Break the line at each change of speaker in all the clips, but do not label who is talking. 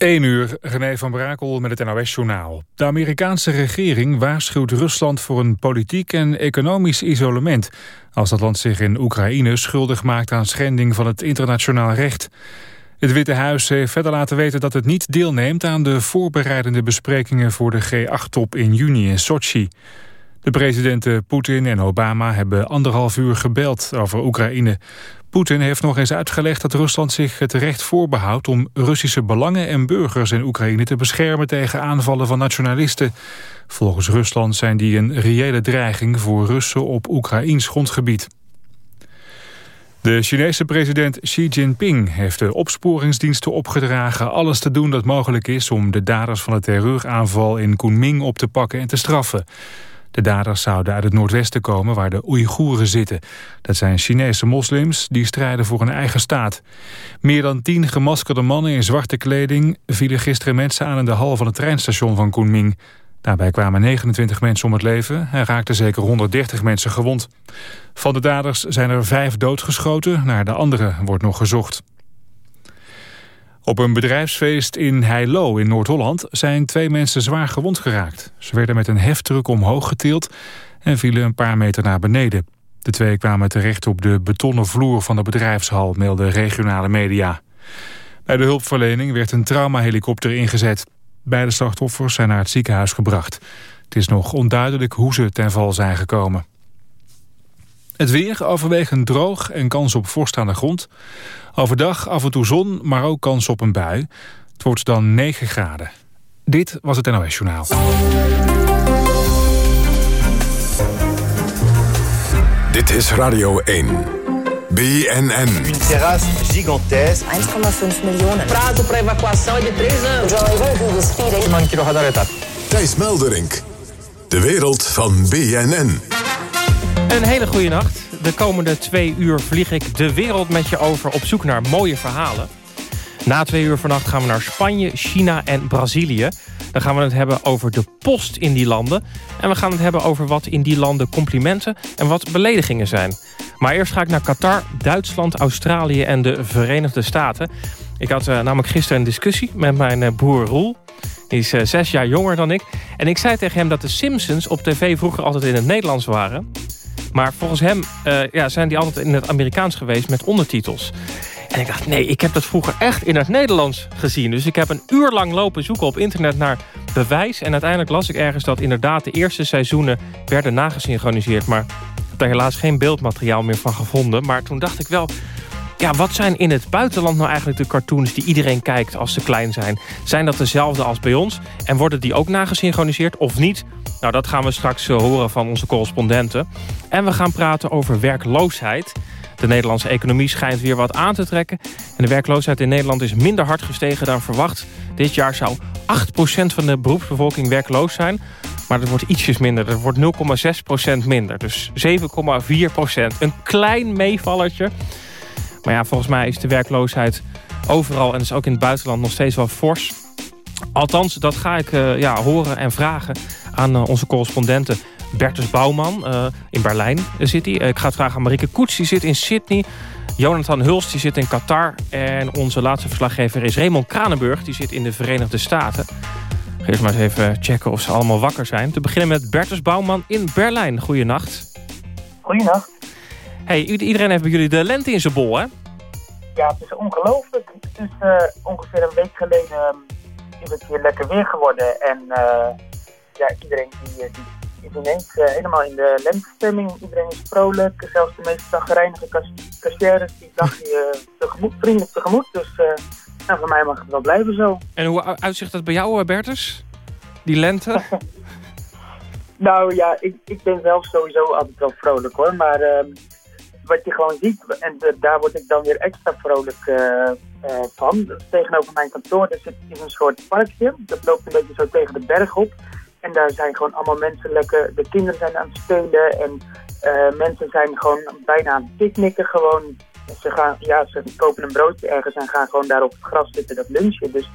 1 uur, René van Brakel met het NOS-journaal. De Amerikaanse regering waarschuwt Rusland voor een politiek en economisch isolement... als dat land zich in Oekraïne schuldig maakt aan schending van het internationaal recht. Het Witte Huis heeft verder laten weten dat het niet deelneemt... aan de voorbereidende besprekingen voor de G8-top in juni in Sochi. De presidenten Poetin en Obama hebben anderhalf uur gebeld over Oekraïne. Poetin heeft nog eens uitgelegd dat Rusland zich het recht voorbehoudt... om Russische belangen en burgers in Oekraïne te beschermen tegen aanvallen van nationalisten. Volgens Rusland zijn die een reële dreiging voor Russen op Oekraïns grondgebied. De Chinese president Xi Jinping heeft de opsporingsdiensten opgedragen alles te doen dat mogelijk is om de daders van de terreuraanval in Kunming op te pakken en te straffen. De daders zouden uit het noordwesten komen waar de Oeigoeren zitten. Dat zijn Chinese moslims die strijden voor een eigen staat. Meer dan tien gemaskerde mannen in zwarte kleding... vielen gisteren mensen aan in de hal van het treinstation van Kunming. Daarbij kwamen 29 mensen om het leven en raakten zeker 130 mensen gewond. Van de daders zijn er vijf doodgeschoten, naar de andere wordt nog gezocht. Op een bedrijfsfeest in Heilo in Noord-Holland zijn twee mensen zwaar gewond geraakt. Ze werden met een heftruck omhoog getild en vielen een paar meter naar beneden. De twee kwamen terecht op de betonnen vloer van de bedrijfshal, melden regionale media. Bij de hulpverlening werd een traumahelikopter ingezet. Beide slachtoffers zijn naar het ziekenhuis gebracht. Het is nog onduidelijk hoe ze ten val zijn gekomen. Het weer overwegend droog en kans op vorst aan de grond. Overdag af en toe zon, maar ook kans op een bui. Het wordt dan 9 graden. Dit was het NOS Journaal.
Dit is Radio 1. BNN.
Een terras gigantesque.
1,5 miljoen.
Prazo para evacuação é de 3 anos.
Thijs Melderink. De wereld van BNN.
Een hele goede nacht. De komende twee uur vlieg ik de wereld met je over op zoek naar mooie verhalen. Na twee uur vannacht gaan we naar Spanje, China en Brazilië. Dan gaan we het hebben over de post in die landen. En we gaan het hebben over wat in die landen complimenten en wat beledigingen zijn. Maar eerst ga ik naar Qatar, Duitsland, Australië en de Verenigde Staten. Ik had uh, namelijk gisteren een discussie met mijn uh, broer Roel. Die is uh, zes jaar jonger dan ik. En ik zei tegen hem dat de Simpsons op tv vroeger altijd in het Nederlands waren. Maar volgens hem uh, ja, zijn die altijd in het Amerikaans geweest met ondertitels. En ik dacht, nee, ik heb dat vroeger echt in het Nederlands gezien. Dus ik heb een uur lang lopen zoeken op internet naar bewijs. En uiteindelijk las ik ergens dat inderdaad de eerste seizoenen werden nagesynchroniseerd. Maar daar helaas geen beeldmateriaal meer van gevonden. Maar toen dacht ik wel, ja, wat zijn in het buitenland nou eigenlijk de cartoons die iedereen kijkt als ze klein zijn? Zijn dat dezelfde als bij ons? En worden die ook nagesynchroniseerd of niet? Nou, dat gaan we straks uh, horen van onze correspondenten. En we gaan praten over werkloosheid. De Nederlandse economie schijnt weer wat aan te trekken. En de werkloosheid in Nederland is minder hard gestegen dan verwacht. Dit jaar zou 8% van de beroepsbevolking werkloos zijn. Maar dat wordt ietsjes minder. Dat wordt 0,6% minder. Dus 7,4%. Een klein meevallertje. Maar ja, volgens mij is de werkloosheid overal... en dus ook in het buitenland nog steeds wel fors. Althans, dat ga ik uh, ja, horen en vragen aan uh, onze correspondenten. Bertus Bouwman, uh, in Berlijn zit hij. ik ga het vragen aan Marike Koets, die zit in Sydney. Jonathan Hulst, die zit in Qatar. En onze laatste verslaggever is Raymond Kranenburg, die zit in de Verenigde Staten. Eerst maar eens even checken of ze allemaal wakker zijn. Te beginnen met Bertus Bouwman in Berlijn. Goeienacht.
Goeienacht.
Hey, iedereen heeft bij jullie de lente in zijn bol, hè?
Ja, het is ongelooflijk. Het is uh, ongeveer een week geleden um, is het hier lekker weer geworden. En uh, ja, iedereen die, die is ineens uh, helemaal in de lentestemming. Iedereen is vrolijk. Zelfs de meest zagrijnige kassières die dag je tegemoet, vriendelijk tegemoet. Dus nou, voor mij mag het wel blijven zo.
En hoe uitzicht dat bij jou, Bertus? Die lente?
nou ja, ik, ik ben zelf sowieso altijd wel vrolijk hoor. Maar ehm, wat je gewoon ziet, en de, daar word ik dan weer extra vrolijk uh, uh, van. Tegenover mijn kantoor, er zit is een soort parkje. Dat loopt een beetje zo tegen de berg op. En daar zijn gewoon allemaal mensen lekker, de kinderen zijn aan het spelen. En mensen zijn gewoon bijna aan het picknicken gewoon. Ze, gaan, ja, ze kopen een broodje ergens en gaan gewoon daar op het gras zitten, dat lunchen. Dus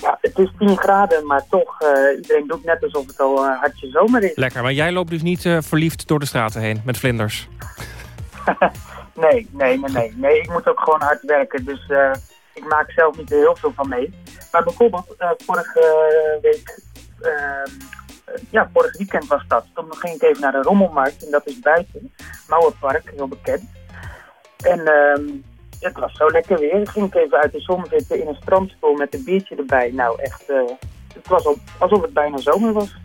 ja, het is 10 graden, maar toch, iedereen doet net alsof het al uh, hartje zomer is.
Lekker, maar jij loopt dus niet verliefd door de straten heen met vlinders?
nee, nee, nee, nee, nee. Ik moet ook gewoon hard werken. Dus uh, ik maak zelf niet heel veel van mee. Maar bijvoorbeeld, uh, vorige week, ehm, ja, vorig weekend was dat. Toen ging ik even naar de Rommelmarkt en dat is buiten. Mouwenpark, heel bekend. En ehm, het was zo lekker weer. Ik ging even uit de zon zitten in een strandstoel met een biertje erbij. Nou, echt, het was alsof het bijna zomer was.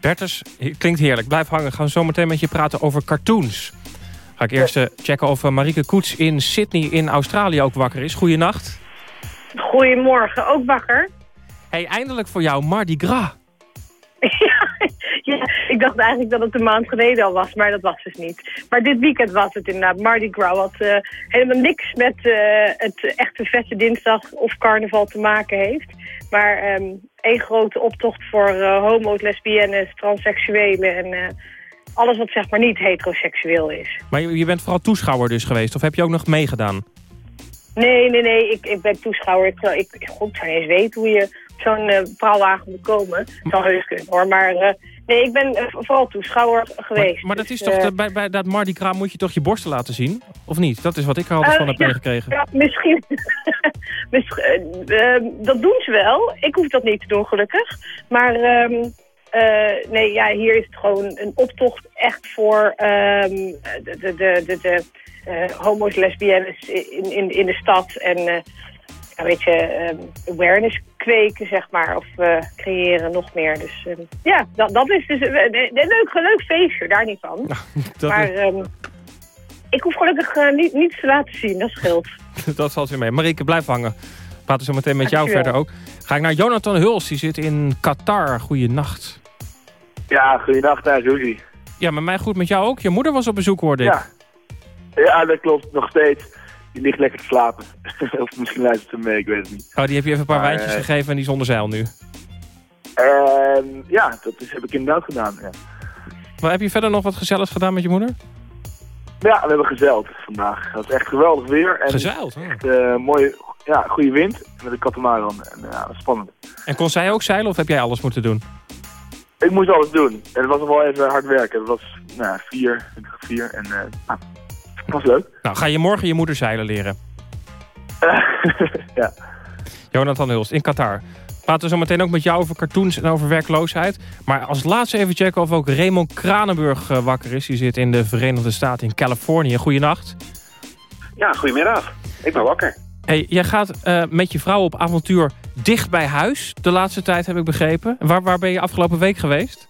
Bertus, klinkt heerlijk. Blijf hangen. Gaan we zo meteen met je praten over cartoons. Ga ik eerst checken of Marieke Koets in Sydney in Australië ook wakker is. Goeienacht.
Goedemorgen, ook wakker.
Hey, eindelijk voor jou Mardi Gras.
ja, ik dacht eigenlijk dat het een maand geleden al was, maar dat was dus niet. Maar dit weekend was het inderdaad Mardi Gras, wat uh, helemaal niks met uh, het echte vette dinsdag of carnaval te maken heeft. Maar um, één grote optocht voor uh, homo's, lesbiennes, transseksuelen en alles wat zeg maar niet heteroseksueel is.
Maar je, je bent vooral toeschouwer dus geweest, of heb je ook nog meegedaan?
Nee, nee, nee, ik, ik ben toeschouwer. Ik, ik, ik, God, zou niet eens weten hoe je zo'n uh, praalwagen moet komen. Zou heus kunnen hoor, maar uh, nee, ik ben uh, vooral toeschouwer geweest.
Maar, maar dat dus, is toch, bij, bij dat Mardi Gras moet je toch je borsten laten zien? Of niet? Dat is wat ik er altijd van heb
ja,
meegekregen.
Ja, misschien. misschien dat doen ze wel. Ik hoef dat niet te doen, gelukkig. Maar... Um, uh, nee, ja, hier is het gewoon een optocht echt voor um, de, de, de, de uh, homo's, lesbiennes in, in, in de stad. En uh, ja, weet je, um, awareness kweken, zeg maar. Of creëren nog meer. Dus um, ja, dat, dat is dus een, een, leuk, een leuk feestje, daar niet van. Maar ik hoef gelukkig niet, niets te laten zien, dat scheelt.
dat valt weer mee. Marieke, blijf hangen. We praten zo meteen met jou verder ook. Ga ik naar Jonathan Huls, die zit in Qatar. Goeienacht.
Ja, goeienacht daar, Rudy.
Ja, met mij goed met jou ook. Je moeder was op bezoek, hoorde ik.
Ja, ja dat klopt. Nog steeds. Die ligt lekker te slapen. of misschien luistert ze mee, ik weet het niet.
Oh, die heb je even een paar maar, wijntjes uh, gegeven en die zonder zeil nu?
Uh, ja, dat is, heb ik inderdaad gedaan, ja.
Maar heb je verder nog wat gezelligs gedaan met je moeder?
Ja, we hebben gezeild vandaag. Dat is echt geweldig weer. En
gezeild? Oh.
Echt, uh, mooie, ja, goede wind met een katamaran. En ja, dat is spannend.
En kon zij ook zeilen of heb jij alles moeten doen?
Ik moest alles doen. En het was nog wel even hard werken. Het was nou, vier, vier en uh, nou, het was leuk.
Nou, ga je morgen je moeder zeilen leren?
ja.
Jonathan Hulst in Qatar. Praten we zo meteen ook met jou over cartoons en over werkloosheid. Maar als laatste even checken of ook Raymond Kranenburg uh, wakker is. Die zit in de Verenigde Staten in Californië. Goeienacht.
Ja, goedemiddag. Ik ben wakker.
Hey, jij gaat uh, met je vrouw op avontuur dicht bij huis. De laatste tijd heb ik begrepen. Waar, waar ben je afgelopen week geweest?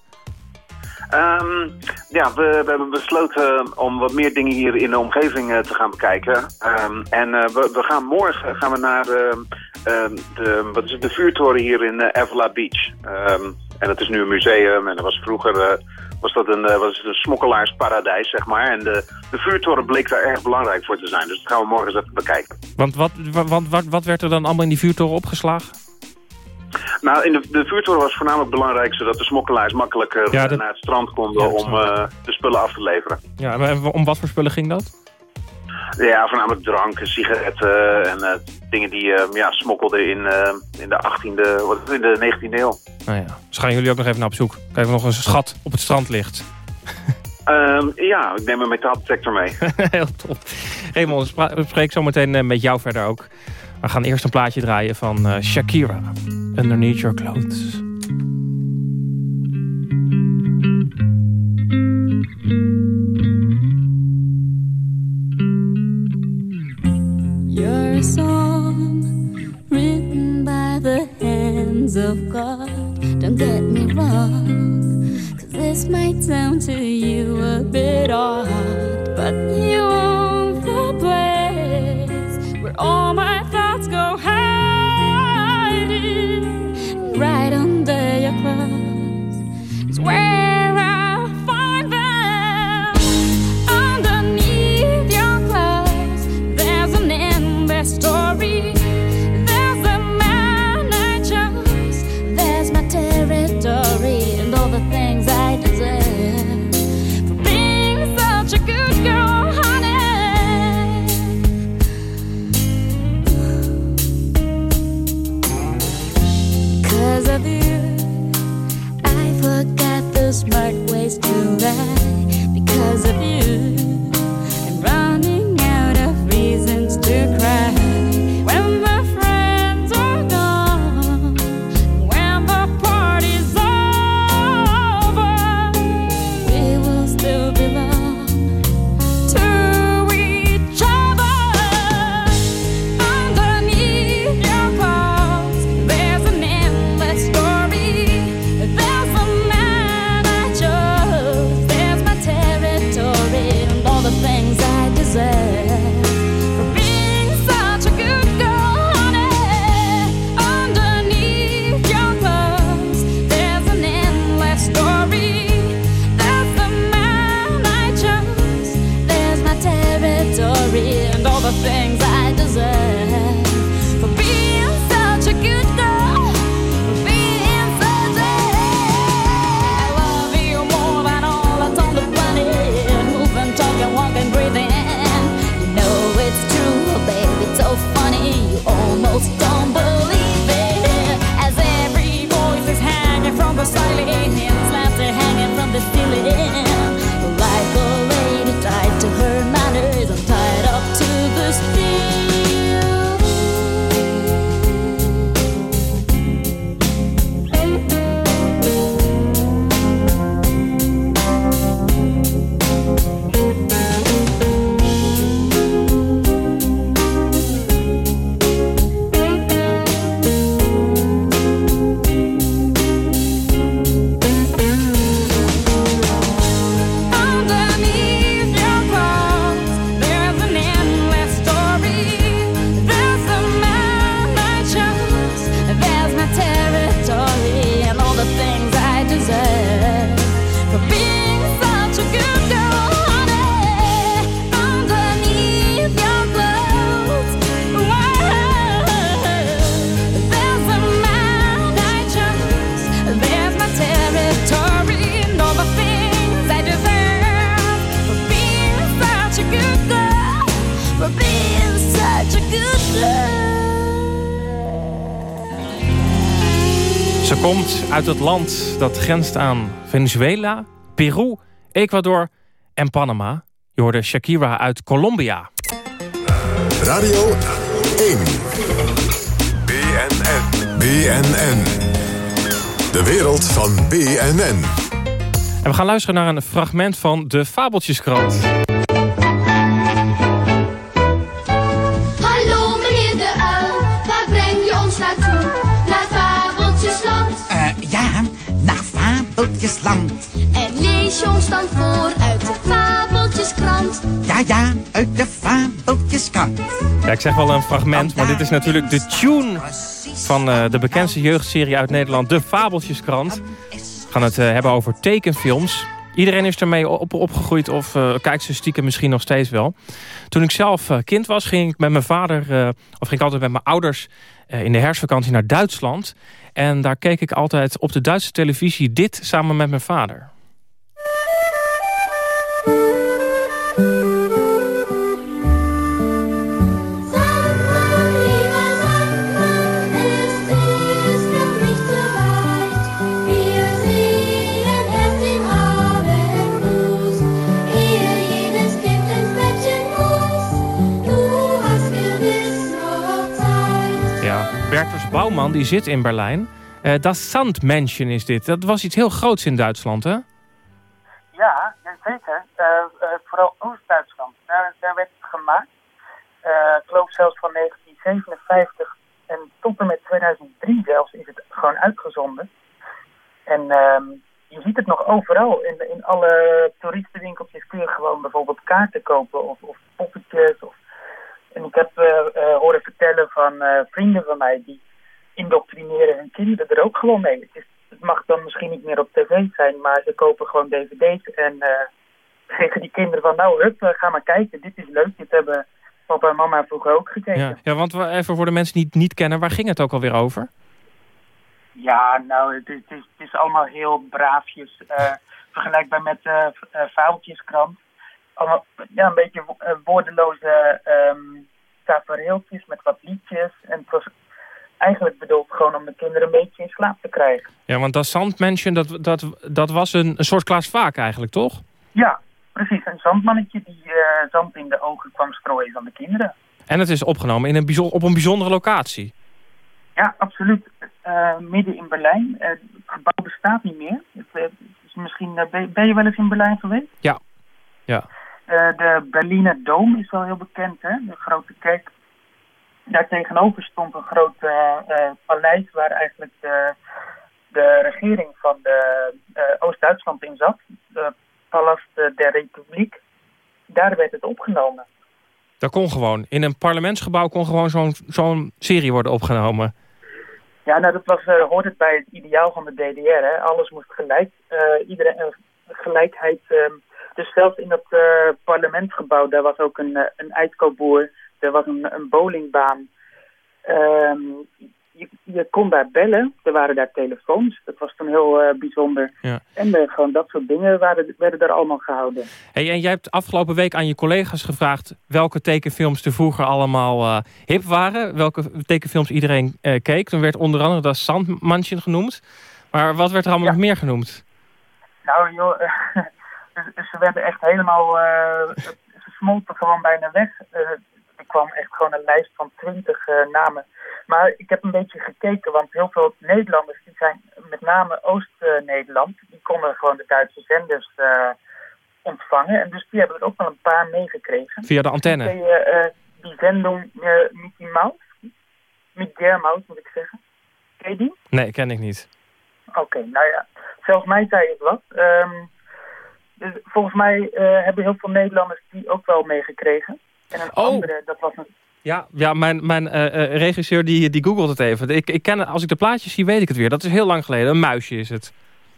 Um, ja, we, hebben besloten om wat meer dingen hier in de omgeving uh, te gaan bekijken. Um, en uh, we, we, gaan morgen gaan we naar de, de, wat is het, de vuurtoren hier in Evla Beach. En dat is nu een museum en dat was vroeger was dat een, was het een smokkelaarsparadijs, zeg maar. En de, de vuurtoren bleek daar erg belangrijk voor te zijn. Dus dat gaan we morgen eens even bekijken.
Want wat, wat, wat, wat werd er dan allemaal in die vuurtoren opgeslagen?
Nou, in de, de vuurtoren was voornamelijk belangrijk... zodat de smokkelaars makkelijker ja, dat... naar het strand konden ja, om uh, de spullen af te leveren.
Ja, maar om wat voor spullen ging dat?
Ja, voornamelijk drank, sigaretten en uh, dingen die uh, ja, smokkelden in, in de 18e, wat in de 19e eeuw.
Nou ja, dus gaan jullie ook nog even naar op zoek. Kijken of nog een schat op het strand ligt.
Um, ja, ik neem een metaaldetector mee.
Heel top. Raymond, we spreken zo meteen met jou verder ook. We gaan eerst een plaatje draaien van uh, Shakira. Underneath Your Clothes.
You're a song written by the hands of God. Don't get me wrong, cause this might sound to you a bit odd, but you own the place where all my thoughts go hiding
uit het land dat grenst aan Venezuela, Peru, Ecuador en Panama. Je hoorde Shakira uit Colombia.
Radio 1. BNN. BNN. De wereld van BNN.
En we gaan luisteren naar een fragment van de Fabeltjeskrant.
Ons dan voor uit de Fabeltjeskrant.
Ja, ja, uit de Fabeltjeskrant.
Ja, ik zeg wel een fragment, maar dit is natuurlijk de tune van eh, de bekendste jeugdserie uit Nederland, de Fabeltjeskrant. We gaan het eh, hebben over tekenfilms. Iedereen is ermee op, opgegroeid of eh, kijkt ze stiekem misschien nog steeds wel. Toen ik zelf kind was, ging ik met mijn vader, eh, of ging ik altijd met mijn ouders eh, in de herfstvakantie naar Duitsland. En daar keek ik altijd op de Duitse televisie dit samen met mijn vader. Die zit in Berlijn. Eh dat is dit. Dat was iets heel groots in Duitsland, hè?
Ja, zeker. Eh, eh, vooral Oost-Duitsland. Daar, daar werd het gemaakt. Ik geloof zelfs van 1957 en tot en met 2003 zelfs is het gewoon uitgezonden. En ehm, je ziet het nog overal. In, in alle toeristenwinkeltjes kun je gewoon bijvoorbeeld kaarten kopen of, of poppetjes. Of... En ik heb horen vertellen van vrienden van mij die indoctrineren hun kinderen er ook gewoon mee. Het, is, het mag dan misschien niet meer op tv zijn, maar ze kopen gewoon dvd's en geven die kinderen van nou, hup, eh, ga maar kijken, dit is leuk, dit hebben papa en mama vroeger ook gekeken.
Ja, ja want we, even voor de mensen die het niet kennen, waar ging het ook alweer over?
Ja, nou, het is, het is, allemaal heel braafjes. eh, vergelijkbaar met uh, Fabeltjeskrant. Allemaal ja, een beetje wo- woordeloze ehm tafereeltjes met wat liedjes. En het was eigenlijk bedoeld gewoon om de kinderen een beetje in slaap te krijgen.
Ja, want dat Sandmännchen, dat, dat, dat was een, een soort Klaas Vaak eigenlijk, toch?
Ja, precies. Een zandmannetje die eh, zand in de ogen kwam strooien van de kinderen.
En het is opgenomen in een op een bijzondere locatie.
Ja, absoluut. Eh, midden in Berlijn. Eh, het gebouw bestaat niet meer. Het, is misschien, ben, je wel eens in Berlijn geweest?
Ja. Ja.
De Berliner Dom is wel heel bekend, hè? de grote kerk. Daar tegenover stond een groot eh, eh, paleis waar eigenlijk de, de regering van de, eh, Oost-Duitsland in zat. De Palast der Republiek. Daar werd het opgenomen.
Daar kon gewoon, in een parlementsgebouw kon gewoon zo'n zo'n serie worden opgenomen.
Ja, nou dat was, hoort het bij het ideaal van de DDR. Hè? Alles moest gelijk, iedereen, gelijkheid. ehm, dus zelfs in dat parlementsgebouw, daar was ook een, een uitkoopboer. Er was een, een bowlingbaan. Ehm, je, je kon daar bellen. Er waren daar telefoons. Dat was toen heel eh, bijzonder.
Ja.
En eh, gewoon dat soort dingen waren, werden daar allemaal gehouden.
Hey, en jij hebt afgelopen week aan je collega's gevraagd... welke tekenfilms er vroeger allemaal eh, hip waren. Welke tekenfilms iedereen keek. Toen werd onder andere dat Sandmansion genoemd. Maar wat werd er allemaal nog meer genoemd?
Nou joh, ze- ze werden echt helemaal, ze smolten gewoon bijna weg. Er kwam echt gewoon een lijst van twintig eh, namen. Maar ik heb een beetje gekeken, want heel veel Nederlanders, die zijn met name Oost-Nederland, die konden gewoon de Duitse zenders eh, ontvangen. En dus die hebben er ook wel een paar meegekregen.
Via de antenne.
Je eh, die zending Mickey Mouse? Mickey Mouse moet ik zeggen. Ken je die?
Nee, ken ik niet.
Oké, nou ja, zelfs mij zei het wat. Ehm, dus volgens mij hebben heel veel Nederlanders die ook wel meegekregen. En een
Oh.
andere, dat was een...
Ja, ja mijn, mijn eh, eh, regisseur die, die googelt het even. Ik, ik ken, als ik de plaatjes zie, weet ik het weer. Dat is heel lang geleden. Een muisje is het.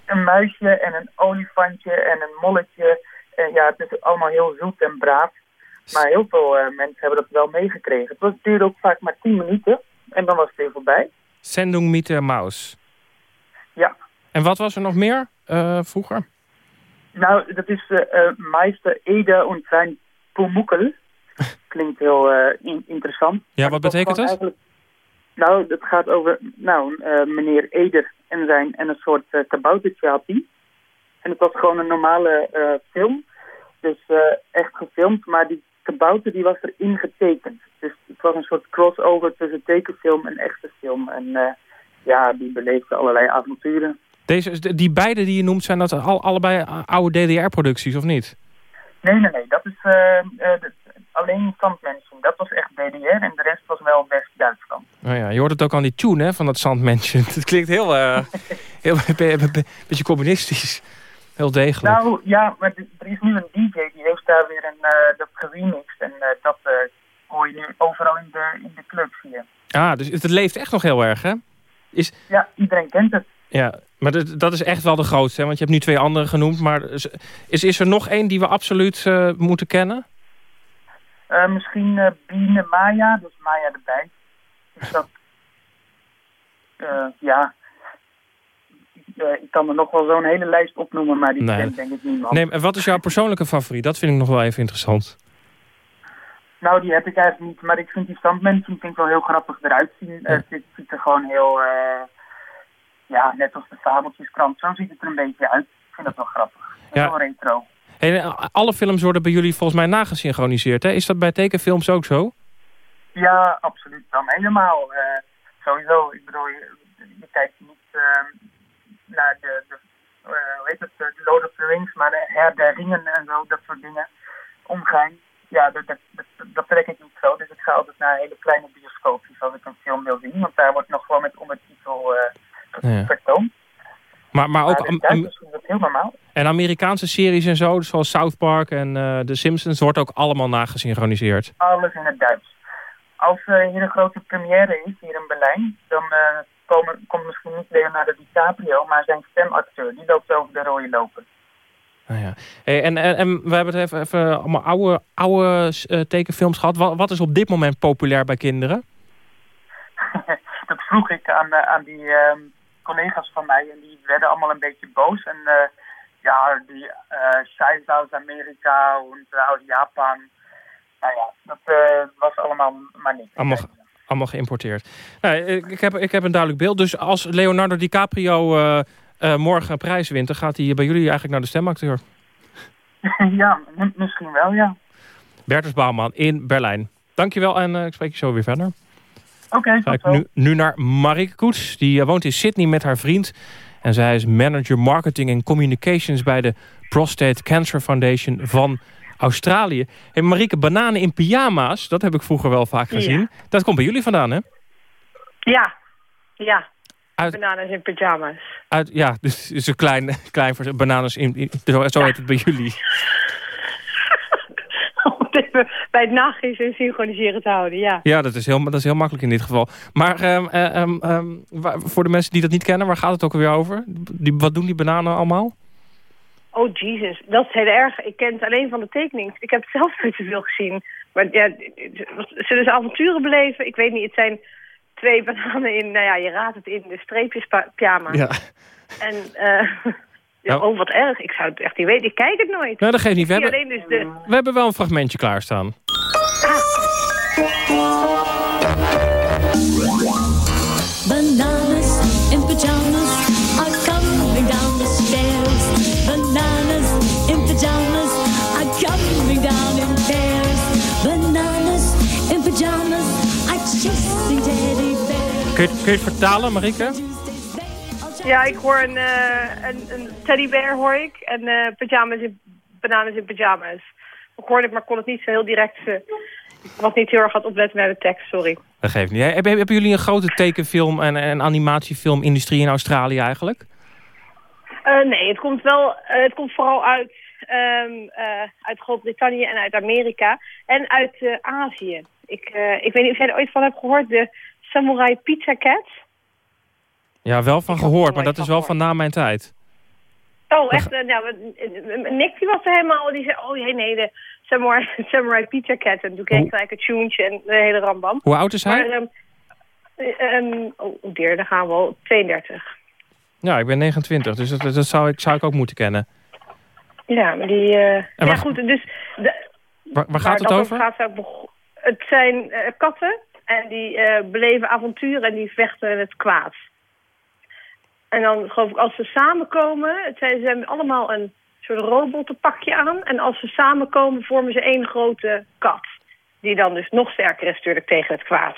een muisje en een olifantje en een molletje. En ja, het is allemaal heel zoet en braaf. Maar heel veel eh, mensen hebben dat wel meegekregen. Het was- duurde ook vaak maar 10 minuten en dan was het weer voorbij.
Sendung mit der Maus.
Ja.
En wat was er nog meer vroeger?
Nou, dat is eh, Meister Eder und zijn Pumuckl. Klinkt heel eh, in- interessant.
Ja, wat betekent dat?
eigenlijk- Nou, het gaat over nou, eh, meneer Eder en, zijn, en een soort uh, kaboutertje had hij. En het was gewoon een normale eh, film. Dus eh, echt gefilmd, maar die kabouter die was erin getekend. Dus het was een soort crossover tussen tekenfilm en echte film. En eh, ja, die beleefde allerlei avonturen.
Deze, die beide die je noemt, zijn dat al, allebei oude DDR-producties, of niet?
Nee, nee, nee. Dat is alleen Sandmansion. Dat was echt DDR en de rest was wel West-Duitsland.
Nou ja, je hoort het ook aan die tune hè, van dat Sandmansion. Het klinkt heel, uh, heel beetje communistisch. Heel degelijk.
Nou ja, maar er is nu een DJ die heeft daar weer een, dat geremixed. En dat hoor je nu overal in de, in de clubs hier.
Ah, dus het leeft echt nog heel erg, hè? Is...
Ja, iedereen kent het.
Ja, maar dat, dat is echt wel de grootste, hè? want je hebt nu twee andere genoemd. Maar is, is er nog één die we absoluut uh, moeten kennen?
Uh, misschien uh, Biene Maya, dus Maya erbij. Dus dat, ja, ik kan er nog wel zo'n hele lijst opnoemen, maar die nee. kent denk ik niemand.
Nee, en wat is jouw persoonlijke favoriet? Dat vind ik nog wel even interessant.
Nou, die heb ik eigenlijk niet, maar ik vind die standmensen vind ik wel heel grappig eruit zien. Ja. het ziet er gewoon heel ja, net als de fabeltjeskrant. Zo ziet het er een beetje uit. Ik vind dat wel grappig. Ja. Wel retro.
Hey, alle films worden bij jullie volgens mij nagesynchroniseerd. Hè? Is dat bij tekenfilms ook zo?
Ja, absoluut. Dan helemaal. Uh, sowieso. Ik bedoel, je, je kijkt niet uh, naar de, de uh, hoe heet het, de Lord of the Rings, maar de Her der Ringen en zo, dat soort dingen. Omgaan. Ja, dat, dat, dat, dat trek ik niet zo. Dus ik ga altijd naar hele kleine bioscoopjes als ik een film wil zien. Want daar wordt nog gewoon met ondertitel ja. vertoond.
Maar, maar ook...
Maar am, is dat heel normaal.
En Amerikaanse series en zo, zoals South Park en uh, The Simpsons, wordt ook allemaal nagesynchroniseerd.
Alles in het Duits. Als uh, hier een grote première is, hier in Berlijn, dan uh, komen, komt misschien niet Leonardo DiCaprio, maar zijn stemacteur, die loopt over de rode lopen.
Ah, ja. Hey, en, en, en, we hebben het even, even allemaal oude, oude uh, tekenfilms gehad. Wat, wat, is op dit moment populair bij kinderen?
dat vroeg ik aan, aan die uh, collega's van mij en die werden allemaal een beetje boos. En ja, die uh, uit Amerika en uit Japan. Nou ja, dat was allemaal maar niet.
Allemaal, allemaal geïmporteerd. Nou, ik, heb, ik heb een duidelijk beeld. Dus als Leonardo DiCaprio morgen een prijs wint... dan gaat hij bij jullie eigenlijk naar de stemacteur.
ja, misschien wel, ja.
Bertus Bouwman in Berlijn. Dankjewel en ik spreek je zo weer verder.
Oké,
okay, nu, nu naar Marieke Koets. Die woont in Sydney met haar vriend. En zij is manager marketing en communications... bij de Prostate Cancer Foundation van Australië. Hey Marieke, bananen in pyjama's, dat heb ik vroeger wel vaak gezien. Ja. Dat komt bij jullie vandaan, hè?
Ja, ja. Uit, bananen in pyjama's.
Uit, ja, dus is een klein, klein voor bananen in, in zo, zo heet het bij jullie.
Bij het nachtgis en synchroniseren te houden, ja.
Ja, dat is heel, dat is heel makkelijk in dit geval. Maar um, um, um, voor de mensen die dat niet kennen, waar gaat het ook weer over? Die, wat doen die bananen allemaal?
Oh, Jesus. Dat is heel erg. Ik ken het alleen van de tekening. Ik heb het zelf niet zoveel gezien. Maar ja, zullen ze avonturen beleven? Ik weet niet. Het zijn twee bananen in, nou ja, je raadt het in, de streepjes pyjama.
Ja.
En... Uh, Ja, oh, wat erg. Ik zou het echt niet weten. Ik kijk het nooit.
Nou, dat geeft niet. We hebben, dus de... we hebben wel een fragmentje klaarstaan. Ah.
Bananas in pajamas are coming down the stairs. Bananas in pajamas are coming down in pairs. Bananas in pajamas are chasing teddy bears.
Kun je, kun je het vertalen, Marike?
Ja, ik hoor een, uh, een, een teddybear hoor ik. En uh, pyjama's in, bananen in pyjama's. Ik hoorde het, maar kon het niet zo heel direct... Uh, ik was niet heel erg aan het opletten naar de tekst, sorry.
Dat geeft niet. Hebben, hebben jullie een grote tekenfilm- en, en animatiefilmindustrie in Australië eigenlijk?
nee, het komt wel... het komt vooral uit, um, uit Groot-Brittannië en uit Amerika. En uit Azië. Ik, ik weet niet of jij er ooit van hebt gehoord. De Samurai Pizza Cat...
Ja, wel van gehoord, maar dat is wel van na mijn tijd.
Oh, echt? Uh, nou, Nick die was er helemaal, die zei, oh nee, nee, de Samurai, Samurai Pizza Cat. En toen kreeg ik gelijk een en de hele rambam.
Hoe oud is hij?
Maar, um, um, oh dear, daar gaan we al. 32.
Ja, ik ben 29, dus dat, dat zou, ik, zou ik ook moeten kennen.
Ja, maar die... Uh, ja, waar, goed, dus... De,
waar, waar gaat het over?
Gaat het zijn uh, katten En die eh, beleven avonturen en die vechten het kwaad. En dan geloof ik, als ze samenkomen, zijn, ze hebben allemaal een soort robotenpakje aan. En als ze samenkomen, vormen ze één grote kat. Die dan dus nog sterker is natuurlijk tegen het kwaad.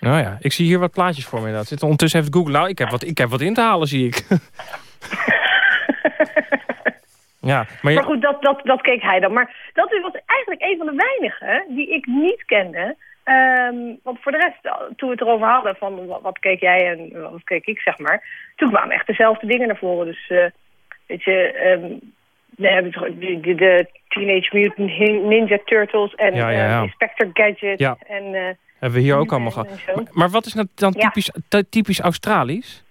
Nou ja, ik zie hier wat plaatjes voor me inderdaad. Zit ondertussen even Google. Nou, ik heb wat, ik heb wat in te halen, zie ik. ja, maar, je,
Maar goed, dat, dat, dat keek hij dan. Maar dat was eigenlijk een van de weinigen die ik niet kende. Ehm, want voor de rest, toen we het erover hadden van wat, wat keek jij en wat keek ik, zeg maar. Toen kwamen echt dezelfde dingen naar voren. Dus, eh, weet je, we hebben toch de, de, de Teenage Mutant Ninja Turtles en
Ja, ja, ja.
eh, Inspector Gadget.
Ja.
En, eh,
hebben we hier ook allemaal gehad. Maar, maar wat is nou dan typisch, ty- typisch Australisch?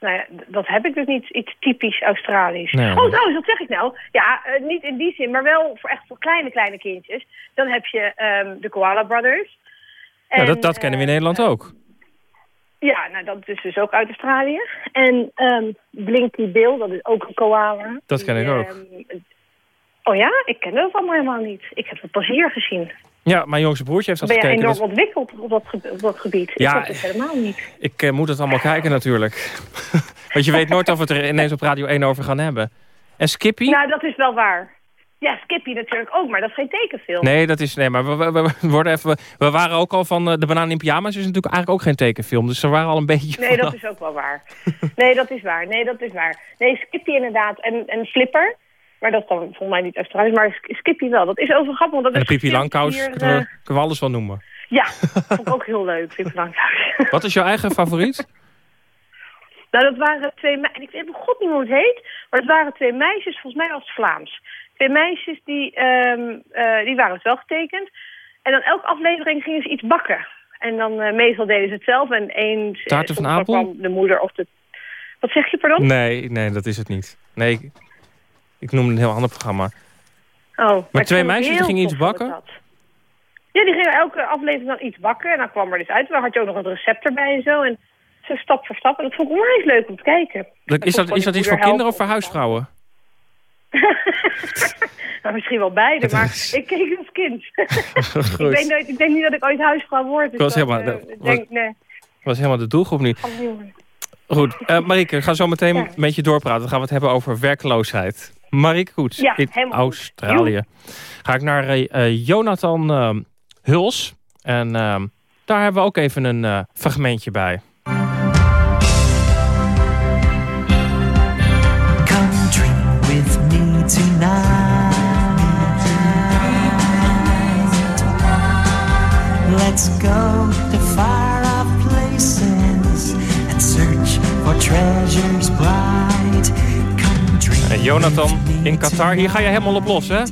Nou ja, dat heb ik dus niet iets typisch Australisch.
Nee,
oh, trouwens, wat zeg ik nou? Ja, eh, niet in die zin, maar wel voor echt voor kleine, kleine kindjes. Dan heb je ehm, de Koala Brothers. En,
dat, dat kennen we in
eh,
Nederland ook.
Ja, nou, dat is dus ook uit Australië. En ehm Blinky Bill, dat is ook een koala.
Dat ken ik ook.
ehm, oh ja? Ik ken dat allemaal helemaal niet. Ik heb het pas hier gezien.
Ja, mijn jongste broertje heeft dat
ben
gekeken.
enorm
dus
ontwikkeld op dat, ge- op dat gebied?
Ja.
Ik het helemaal niet.
ik eh, moet het allemaal kijken natuurlijk. Want je weet nooit of we het er ineens op Radio 1 over gaan hebben. En Skippy?
Nou, dat is wel waar. Ja, Skippy natuurlijk ook, maar dat is geen tekenfilm.
Nee, dat is. Nee, maar we, we, we- we worden even. We waren ook al van. eh, de banaan in pyjama's is natuurlijk eigenlijk ook geen tekenfilm. Dus ze waren al een beetje.
Nee, dat is ook wel waar. Nee, dat is waar. Nee, dat is waar. Nee, Skippy inderdaad. En, en Flipper. Maar dat is dan volgens mij niet Australisch. Maar Sk- Skippy wel. Dat is overigens grappig. Want dat
En
is gefilmd
Langkous.
hier,
Kunnen, we,
eh,
kunnen we alles wel noemen.
Ja, vond ik ook heel leuk. Pipi Langkous.
Wat is jouw eigen favoriet?
nou, dat waren twee meisjes. Ik weet god niet hoe het heet. Maar het waren twee meisjes. Volgens mij was het Vlaams. Twee meisjes die, ehm, eh, die waren het wel getekend. En dan elke aflevering gingen ze iets bakken. En dan eh, meestal deden ze het zelf. En één...
Taarten van Apel?
kwam de moeder of de... Wat zeg je, pardon?
Nee, nee, dat is het niet. Nee, ik, ik noem een heel ander programma.
Oh, maar
twee meisjes die gingen iets bakken?
dat. Ja, die gingen elke aflevering dan iets bakken. En dan kwam er dus uit. Dan had je ook nog een recept erbij en zo. En zo stap voor stap. En dat vond ik onwijs leuk om te kijken.
Dat- Is dat, is dat iets voor kinderen of voor huisvrouwen?
Nou, misschien wel beide, maar ik keek als kind. ik, weet nooit, ik denk niet dat ik ooit huisvrouw word. Dus
was helemaal- dat-
denk, nee.
Dat was helemaal de doelgroep nu.
Doen.
Goed, eh Marieke, we gaan zo meteen
Ja.
met je doorpraten. Dan gaan we het hebben over werkloosheid. Marieke Koets
Ja,
in
goed.
Australië. Ga ik naar eh, eh, Jonathan eh, Huls. En eh, daar hebben we ook even een eh, fragmentje bij.
Come with me tonight. Let's go to far off places and search for treasures
Jonathan in Qatar, hier ga je helemaal op los, hè?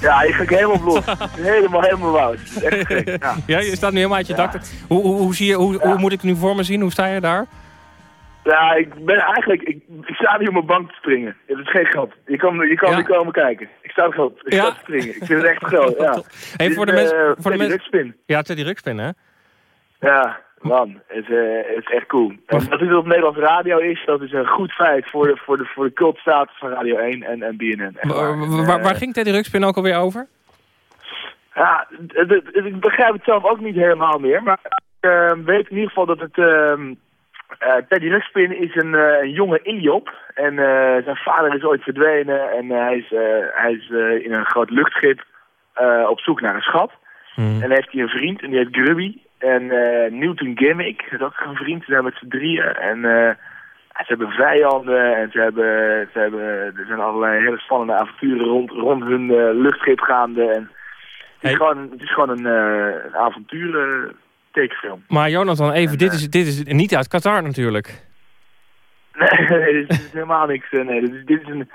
Ja, ik ga ik helemaal op los. helemaal, helemaal woud. Echt gek. Ja.
Ja, je staat nu helemaal uit je dak. Hoe, hoe, hoe, zie je, hoe, hoe moet ik nu voor me zien? Hoe sta je daar?
ja, ik ben eigenlijk... Ik, ik sta niet op mijn bank te springen. Het is geen grap. Je kan, je kan
Ja.
niet komen kijken. Ik sta er gewoon ik
Ja.
sta te springen. Ik vind het echt groot, ja.
Hey, voor de mensen...
eh,
voor de mensen ja, Teddy Ruxpin, hè?
Ja, man. Het is, eh, het is echt cool. En dat het op Nederlands radio is, dat is een goed feit voor de, voor de, voor de cultstatus van Radio 1 en, en BNN. Waar.
Waar, waar, waar ging Teddy Ruxpin ook alweer over?
Ja, het- het- het- ik begrijp het zelf ook niet helemaal meer. Maar ik eh, weet in ieder geval dat het... ehm, eh, Teddy Ruxpin is een, eh, een jonge Indiop. En zijn vader is ooit verdwenen. En hij is, hij is in een groot luchtschip op zoek naar een schat. En dan heeft hij een vriend en die heet Grubby. En eh, Newton Gimmick, dat is ook een vriend. Zijn met z'n drieën. En eh, ze hebben vijanden en ze hebben, ze hebben, er zijn allerlei hele spannende avonturen rond, rond hun eh, luchtschip gaande. En het, is gewoon, het is gewoon een, een avonturen tekenfilm.
Maar Jonathan, even, dit, is, dit is niet uit Qatar natuurlijk.
Nee, dit is helemaal niks. Nee, dit is, dit is een,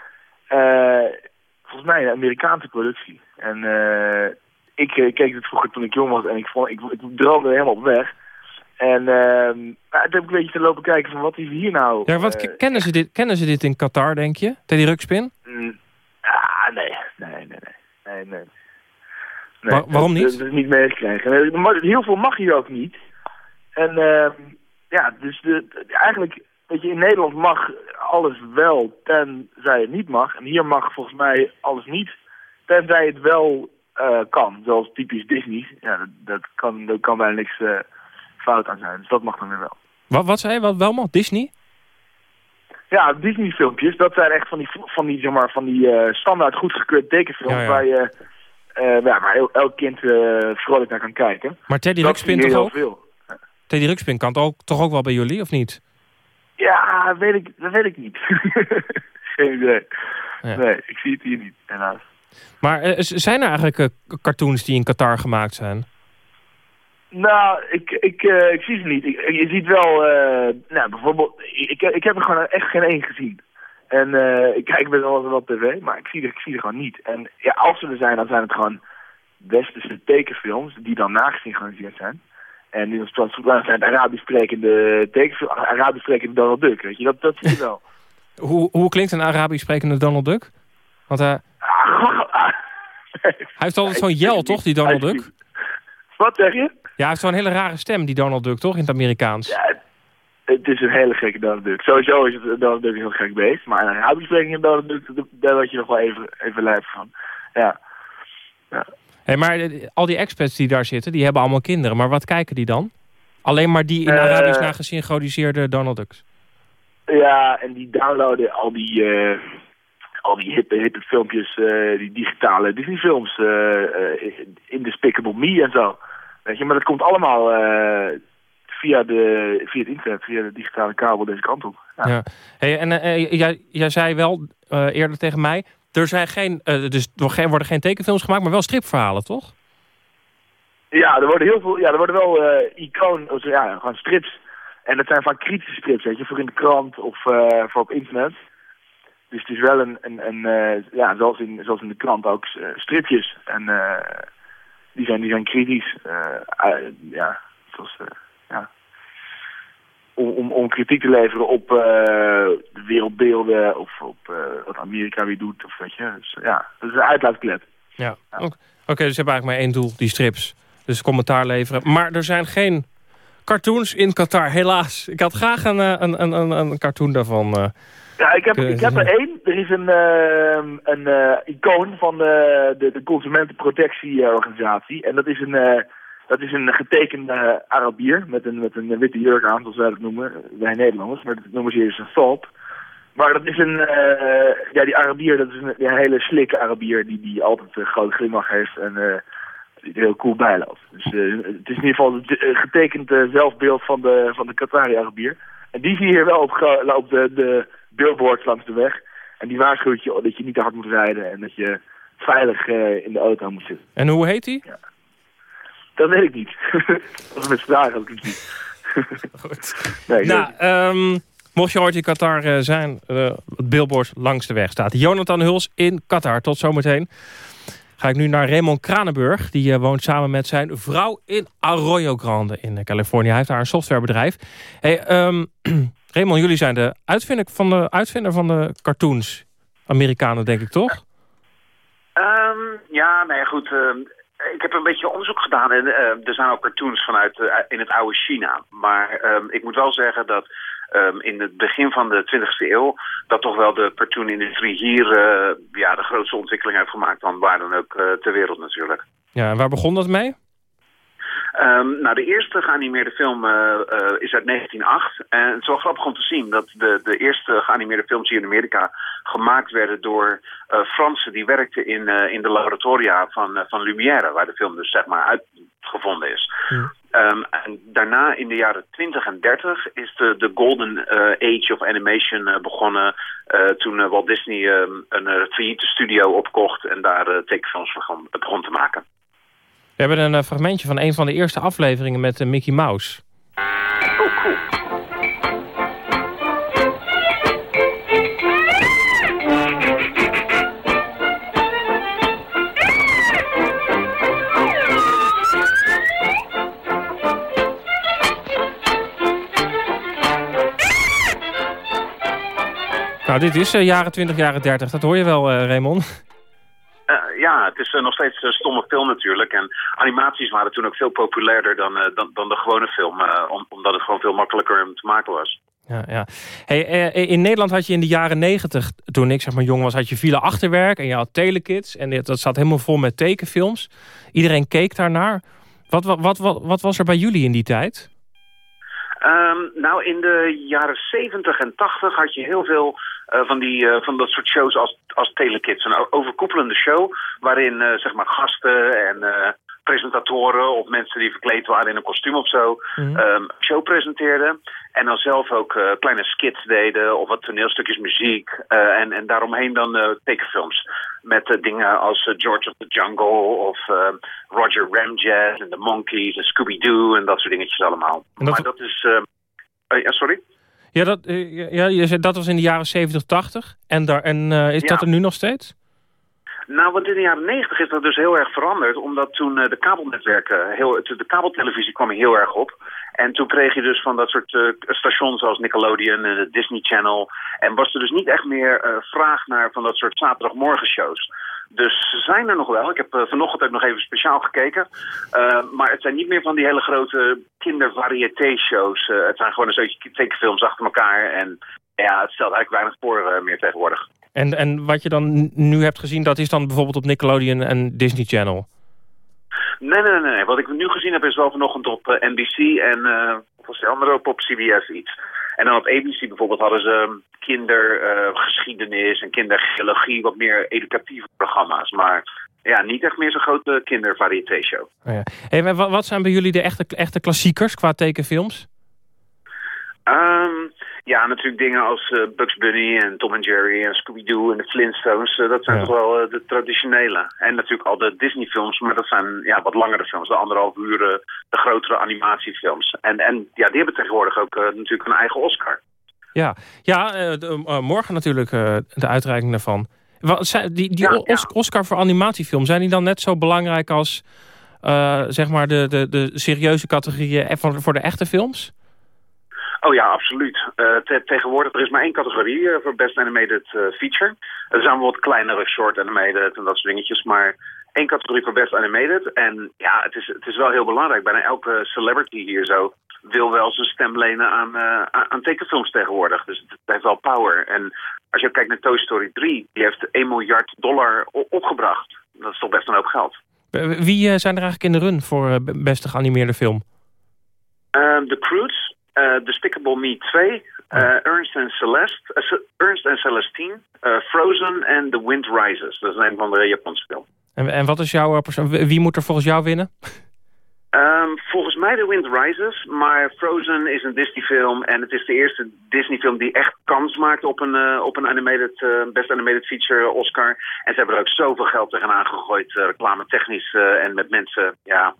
volgens mij een Amerikaanse productie. En eh, ik eh, keek het vroeger toen ik jong was en ik, vond, ik, ik droomde helemaal op weg. En ehm nou, toen heb ik een beetje te lopen kijken van wat is hier nou...
Ja, wat,
eh,
kennen, ze dit, kennen ze dit in Qatar, denk je? Teddy Ruxpin?
Mm, Ah, nee, nee, nee, nee. nee, nee. Nee,
Waar- waarom
dat-
niet?
Dat is niet meegekregen. Heel veel mag hier ook niet. En ehm, ja, dus de- eigenlijk, weet je, in Nederland mag alles wel, tenzij het niet mag. En hier mag volgens mij alles niet, tenzij het wel eh, kan, zoals typisch Disney, ja, dat, dat kan, daar kan bijna niks eh, fout aan zijn. Dus dat mag dan weer wel.
Wat, wat zei je? Wat wel mag? Disney?
Ja, Disney filmpjes, dat zijn echt van die, van die, zeg maar, van die eh, standaard goedgekeurde tekenfilms
Ja, ja.
waar je, ja, waar heel, elk kind vrolijk naar kan kijken.
Maar Teddy Ruxpin toch ook?
veel.
Teddy Ruxpin kan ook, toch ook wel bij jullie, of niet?
Ja, weet ik, dat weet ik niet. Geen idee.
Ja.
Nee, ik zie het hier niet, helaas.
Maar eh, zijn er eigenlijk eh, cartoons die in Qatar gemaakt zijn?
Nou, ik, ik, eh, ik zie ze niet. Ik, je ziet wel, nou, bijvoorbeeld, ik, ik heb er gewoon echt geen één gezien. En ik kijk best wel wat tv, maar ik zie, er, ik zie er gewoon niet. En ja, als ze er zijn, dan zijn het gewoon westerse tekenfilms die dan nagesynchroniseerd zijn. En die dan zijn het Arabisch sprekende tekenfilms, Arabisch sprekende Donald Duck, weet je, dat, dat zie je wel.
Hoe, hoe klinkt een Arabisch sprekende Donald Duck? Want hij, hij heeft altijd zo'n jel, toch, die Donald Duck?
Wat zeg je?
Ja, hij heeft zo'n hele rare stem, die Donald Duck, toch, in het Amerikaans?
Ja, het is een hele gekke Donald Duck. Sowieso is het Donald Duck een heel gek beest. Maar een Arabisch sprekende Donald Duck, daar word je nog wel even, even lijp van. Ja.
Hey, maar eh, al die expats die daar zitten, die hebben allemaal kinderen. Maar wat kijken die dan? Alleen maar die in
Eh.
Arabisch nagesynchroniseerde Donald Ducks.
Ja, en die downloaden al die, eh, al die hippe, hippe filmpjes, eh, die digitale Disney-films, eh, in Despicable Me en zo. Weet je, maar dat komt allemaal via, de, via het internet, via de digitale kabel deze kant op. Ja.
Ja. Hey, en jij, jij zei wel eerder tegen mij... Er, zijn geen, dus er worden geen tekenfilms gemaakt, maar wel stripverhalen, toch?
Ja, er worden heel veel, ja, er worden wel icoon, ja, gewoon strips. En dat zijn vaak kritische strips, weet je, voor in de krant of voor op internet. Dus het is wel een, een, een eh, ja, zoals in, zoals in de krant ook, eh, stripjes. En eh, die, zijn, die zijn kritisch. ja, zoals, ja. Om, om, om kritiek te leveren op de wereldbeelden of op wat Amerika weer doet. Of, weet je. Dus ja, dat is een uitlaatklep.
Ja. Oké, Oké, dus ze hebben eigenlijk maar één doel, die strips. Dus commentaar leveren. Maar er zijn geen cartoons in Qatar, helaas. Ik had graag een, eh, een, een, een, een cartoon daarvan. eh.
Ja, ik heb, ik heb er één. Er is een, ehm, een eh, icoon van de, de Consumentenprotectieorganisatie. En dat is een, dat is een getekende Arabier met een, met een witte jurk aan, zoals wij dat noemen. Wij Nederlanders, maar dat noemen ze hier dus een thop. Maar dat is een, ja, die Arabier, dat is een, ja, hele slikke Arabier die, die altijd een grote glimlach heeft en die heel cool bij loopt. Dus eh, het is in ieder geval het eh, getekend eh, zelfbeeld van de, van de Qatari Arabier. En die zie je hier wel op, gro- op de, de billboards langs de weg. En die waarschuwt je dat je niet te hard moet rijden en dat je veilig in de auto moet zitten.
En hoe heet die?
Dat weet ik niet. dat is met vragen ook niet. nee, ik weet
Nou, ehm, mocht je ooit in Qatar zijn, het billboard langs de weg staat. Jonathan Huls in Qatar. Tot zometeen. Ga ik nu naar Raymond Kranenburg. Die eh, woont samen met zijn vrouw in Arroyo Grande in eh, Californië. Hij heeft daar een softwarebedrijf. Hey, ehm, Raymond, jullie zijn de uitvinder van de, uitvinder van de cartoons. Amerikanen, denk ik, toch?
Ehm, ja, ja, goed. ehm, ik heb een beetje onderzoek gedaan en er zijn ook cartoons vanuit eh, in het oude China. Maar ik moet wel zeggen dat ehm, in het begin van de 20e eeuw dat toch wel de cartoonindustrie hier eh, ja, de grootste ontwikkeling heeft gemaakt dan waar dan ook eh, ter wereld natuurlijk.
Ja, en waar begon dat mee?
Ehm, nou, de eerste geanimeerde film eh, is uit 1908. En het is wel grappig om te zien dat de, de eerste geanimeerde films hier in Amerika gemaakt werden door Fransen die werkten in, in de laboratoria van, van Lumière, waar de film dus zeg maar uitgevonden is. Ehm, en daarna in de jaren 20 en 30 is de, de golden eh, age of animation eh, begonnen eh, toen Walt Disney ehm, een failliete studio opkocht en daar tekenfilms begon, begon te maken.
We hebben een fragmentje van een van de eerste afleveringen met Mickey Mouse.
Oh, cool.
Nou, dit is eh, jaren 20, jaren 30. Dat hoor je wel, eh, Raymond.
Eh, ja, het is nog steeds een stomme film natuurlijk. En animaties waren toen ook veel populairder dan, dan, dan de gewone film. om- omdat het gewoon veel makkelijker te maken was.
Ja, ja. Hey, in Nederland had je in de jaren negentig, toen ik zeg maar jong was, had je file achterwerk en je had telekids. En dat zat helemaal vol met tekenfilms. Iedereen keek daarnaar. Wat, wat, wat, wat, wat was er bij jullie in die tijd?
Ehm, nou, in de jaren 70 en 80 had je heel veel eh, van, die, eh, van dat soort shows als, als Telekids. Een overkoepelende show waarin eh, zeg maar gasten en presentatoren of mensen die verkleed waren in een kostuum of zo ehm, show presenteerden. En dan zelf ook eh, kleine skits deden of wat toneelstukjes muziek. eh, en, en daaromheen dan eh, tekenfilms. Met dingen als George of the Jungle of Roger Ramjet en The Monkeys en Scooby-Doo en dat soort dingetjes allemaal.
Dat-
Maar dat is... ja, sorry?
Ja, dat, ja, je zei dat was in de jaren 70, 80. En, daar, en is
Ja.
dat er nu nog steeds?
Nou, want in de jaren negentig is dat dus heel erg veranderd. Omdat toen de kabelnetwerken, heel, de kabeltelevisie kwam heel erg op. En toen kreeg je dus van dat soort eh, stations zoals Nickelodeon en Disney Channel. En was er dus niet echt meer eh, vraag naar van dat soort zaterdagmorgenshows. Dus ze zijn er nog wel. Ik heb eh, vanochtend ook nog even speciaal gekeken. Maar het zijn niet meer van die hele grote kindervarieté-shows. Eh, het zijn gewoon een soortje tekenfilms achter elkaar. En ja, het stelt eigenlijk weinig voor meer tegenwoordig.
En, en wat je dan nu hebt gezien, dat is dan bijvoorbeeld op Nickelodeon en Disney Channel.
Nee, nee, nee. Wat ik nu gezien heb is wel vanochtend op eh, NBC en eh wat was de andere op, CBS iets. En dan op ABC bijvoorbeeld hadden ze ehm, kindergeschiedenis en kindergeologie, wat meer educatieve programma's. Maar ja, niet echt meer zo'n grote kindervarieté-show.
Oh ja. Wat zijn bij jullie de echte, echte klassiekers qua tekenfilms?
Ja, natuurlijk dingen als eh, Bugs Bunny en Tom en Jerry en Scooby-Doo en de Flintstones. eh, dat zijn
Ja.
toch wel eh, de traditionele. En natuurlijk al de Disney-films, maar dat zijn ja, wat langere films. De anderhalf uur, de grotere animatiefilms. En, en ja, die hebben tegenwoordig ook natuurlijk een eigen Oscar.
Ja, ja de- morgen natuurlijk de uitreiking daarvan. Wat, zijn, die die
Ja,
Oscar voor animatiefilm, zijn die dan net zo belangrijk als zeg maar de, de, de serieuze categorieën voor de echte films?
Oh ja, absoluut. Te- tegenwoordig er is maar één categorie eh, voor Best Animated eh, Feature. Er zijn wat kleinere short animated en dat soort dingetjes, maar één categorie voor Best Animated. En ja, het is, het is wel heel belangrijk. Bijna elke celebrity hier zo wil wel zijn stem lenen aan, aan, tekenfilms tegenwoordig. Dus het heeft wel power. En als je kijkt naar Toy Story 3, die heeft 1 miljard dollar opgebracht. Dat is toch best een hoop geld.
Wie zijn er eigenlijk in de run voor be- beste geanimeerde film?
Ehm, The Cruise, eh Despicable Me 2, eh, Ernst en Celeste, eh, Ernst en Celestine, eh, Frozen en The Wind Rises. Dat is een van de Japanse film.
En, en wat is jouw eh, persoon? Wie moet er volgens jou winnen?
Ehm, volgens mij The Wind Rises, maar Frozen is een Disney-film en het is de eerste Disney-film die echt kans maakt op een, eh, op een animated, eh, Best Animated Feature Oscar. En ze hebben er ook zoveel geld tegenaan gegooid, reclame technisch eh, en met mensen ja,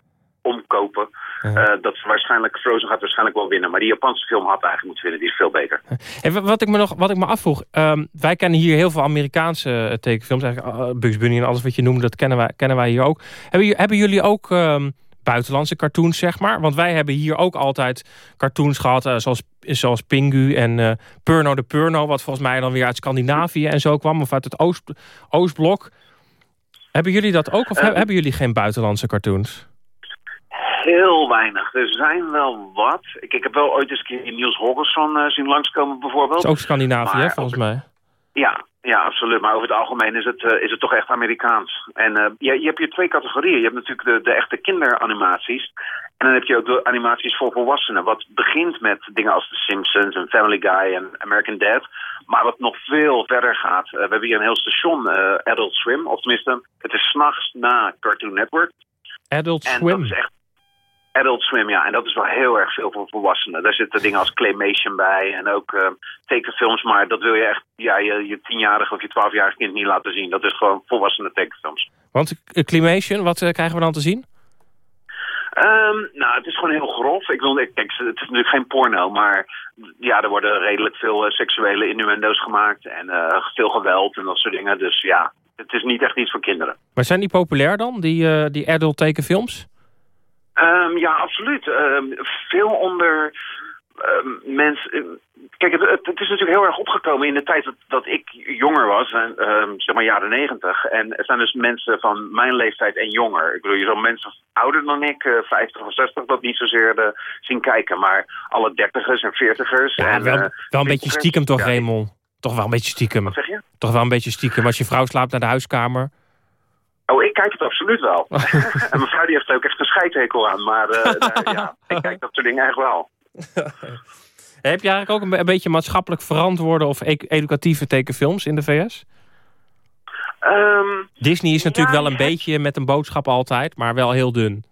omkopen. Uh, dat ze waarschijnlijk, Frozen gaat waarschijnlijk wel winnen, maar die Japanse film had eigenlijk moeten winnen, die is veel beter.
Hey, wat, ik me nog, wat ik me afvroeg, um, wij kennen hier heel veel Amerikaanse uh, tekenfilms, eigenlijk uh, Bugs Bunny en alles wat je noemde, dat kennen wij, kennen wij hier ook. Hebben, hebben jullie ook um, buitenlandse cartoons, zeg maar? Want wij hebben hier ook altijd cartoons gehad, uh, zoals, zoals Pingu en uh, Purno de Purno, wat volgens mij dan weer uit Scandinavië en zo kwam, of uit het Oost, Oostblok. Hebben jullie dat ook, of hebben jullie geen buitenlandse cartoons?
Heel weinig. Er zijn wel wat. Ik, ik heb wel ooit eens een keer Niels Holgersson uh, zien langskomen bijvoorbeeld.
Dat is ook Scandinavië, maar, volgens mij.
Ja, ja, absoluut. Maar over het algemeen is het, uh, is het toch echt Amerikaans. En uh, je, je hebt hier twee categorieën. Je hebt natuurlijk de, de echte kinderanimaties. En dan heb je ook de animaties voor volwassenen. Wat begint met dingen als The Simpsons en Family Guy en American Dad. Maar wat nog veel verder gaat. Uh, we hebben hier een heel station, Adult Swim. Of tenminste, het is s'nachts na Cartoon Network.
Adult
en
Swim?
Dat is echt Adult Swim, ja. En dat is wel heel erg veel voor volwassenen. Daar zitten dingen als claymation bij en ook uh, tekenfilms. Maar dat wil je echt ja, je, je tienjarige of je twaalfjarige kind niet laten zien. Dat is gewoon volwassenen tekenfilms.
Want uh, claymation, wat uh, krijgen we dan te zien?
Um, nou, het is gewoon heel grof. Ik wil, kijk, het is natuurlijk geen porno, maar ja, er worden redelijk veel uh, seksuele innuendo's gemaakt en veel geweld en dat soort dingen. Dus ja, het is niet echt iets voor kinderen.
Maar zijn die populair dan, die, die adult tekenfilms?
Um, ja, absoluut. Um, veel onder mensen. Kijk, het, het, is natuurlijk heel erg opgekomen in de tijd dat, dat ik jonger was, en, ehm, zeg maar jaren negentig. En er zijn dus mensen van mijn leeftijd en jonger. Ik bedoel, je zal mensen ouder dan ik, eh, 50 of 60, dat niet zozeer eh, zien kijken. Maar alle dertigers en veertigers.
Ja,
en,
wel,
eh,
wel een beetje stiekem toch,
Ja,
Raymond? Toch wel een beetje stiekem.
Wat zeg je?
Toch wel een beetje stiekem. Als je vrouw slaapt naar de huiskamer.
Oh, ik kijk het absoluut wel. en mijn vrouw die heeft er ook echt een scheidhekel aan. Maar eh, ja, ik kijk dat soort dingen echt wel.
Heb je eigenlijk ook een, een beetje maatschappelijk verantwoorde of e- educatieve tekenfilms in de VS?
Ehm,
Disney is natuurlijk
Ja,
wel een
je
beetje met een boodschap altijd, maar wel heel dun.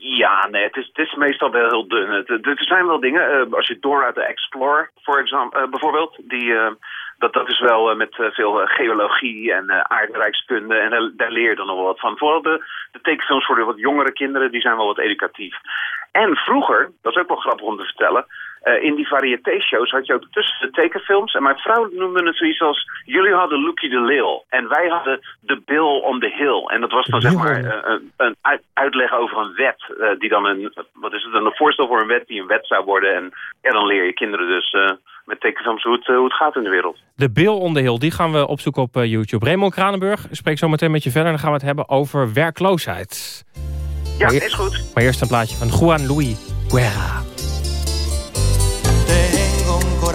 Ja, nee, het is, het is meestal wel heel dun. Er zijn wel dingen, eh, als je Dora the Explorer voor exam- eh, bijvoorbeeld, die, eh, dat, dat is wel met veel geologie en aardrijkskunde en daar, daar leer je dan nog wel wat van. Vooral de, de tekenfilms voor de wat jongere kinderen, die zijn wel wat educatief. En vroeger, dat is ook wel grappig om te vertellen, eh, in die variété-shows had je ook tussen de tekenfilms. En mijn vrouw noemde het zoiets als, jullie hadden Lucky the Lil en wij hadden The Bill on the Hill. En dat was dan zeg maar een, een uit- uitleg over een wet, eh, die dan een, wat is het dan, een voorstel voor een wet die een wet zou worden. En ja, dan leer je kinderen dus eh, met tekenfilms hoe het, hoe het gaat in de wereld.
De Bill on the Hill, die gaan we opzoeken op YouTube. Raymond Kranenburg, spreek zo meteen met je verder. En dan gaan we het hebben over werkloosheid.
Ja, is goed.
Maar eerst een plaatje van Juan Luis Guerra.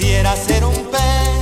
Quisiera ser un pez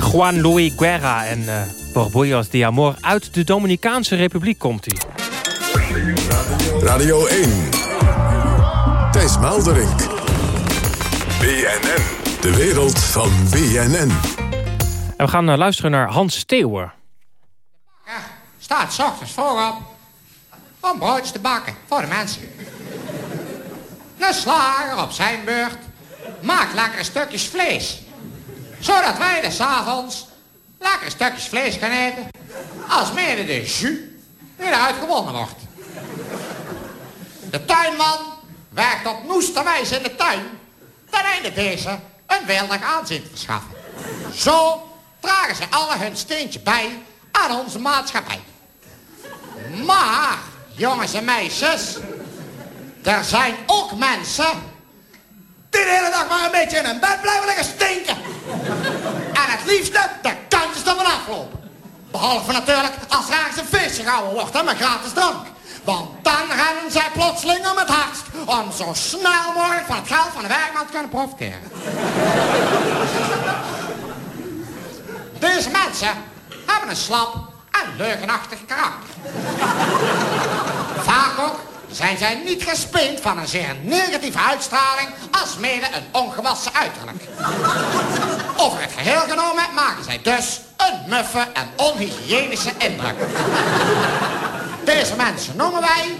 Juan Luis Guerra en uh, Borbullos de Amor. Uit de Dominicaanse Republiek komt hij.
Radio 1. Thijs Maalderink. BNN. De wereld van BNN.
En we gaan eh, luisteren naar Hans Steeuwen.
Staat 's ochtends voorop om broodjes te bakken voor de mensen. De slager op zijn beurt maakt lekkere stukjes vlees. Zodat wij des avonds lekkere stukjes vlees gaan eten. Als mede de jus weer eruit gewonnen wordt. De tuinman werkt op noeste wijze in de tuin. Ten einde deze een weelderig aanzien te verschaffen. Zo dragen ze alle hun steentje bij aan onze maatschappij. Maar, jongens en meisjes, er zijn ook mensen die de hele dag maar een beetje in hun bed blijven liggen stinken. En het liefste de kantjes ervan aflopen. Behalve natuurlijk als er ergens een feestje gehouden wordt hè, met gratis drank. Want dan rennen zij plotseling om het hardst om zo snel mogelijk van het geld van de werkman te kunnen profiteren. Deze mensen hebben een slap en leugenachtig karakter. Vaak ook zijn zij niet gespeend van een zeer negatieve uitstraling als mede een ongewassen uiterlijk. Over het geheel genomen maken zij dus een muffe en onhygiënische indruk. Deze mensen noemen wij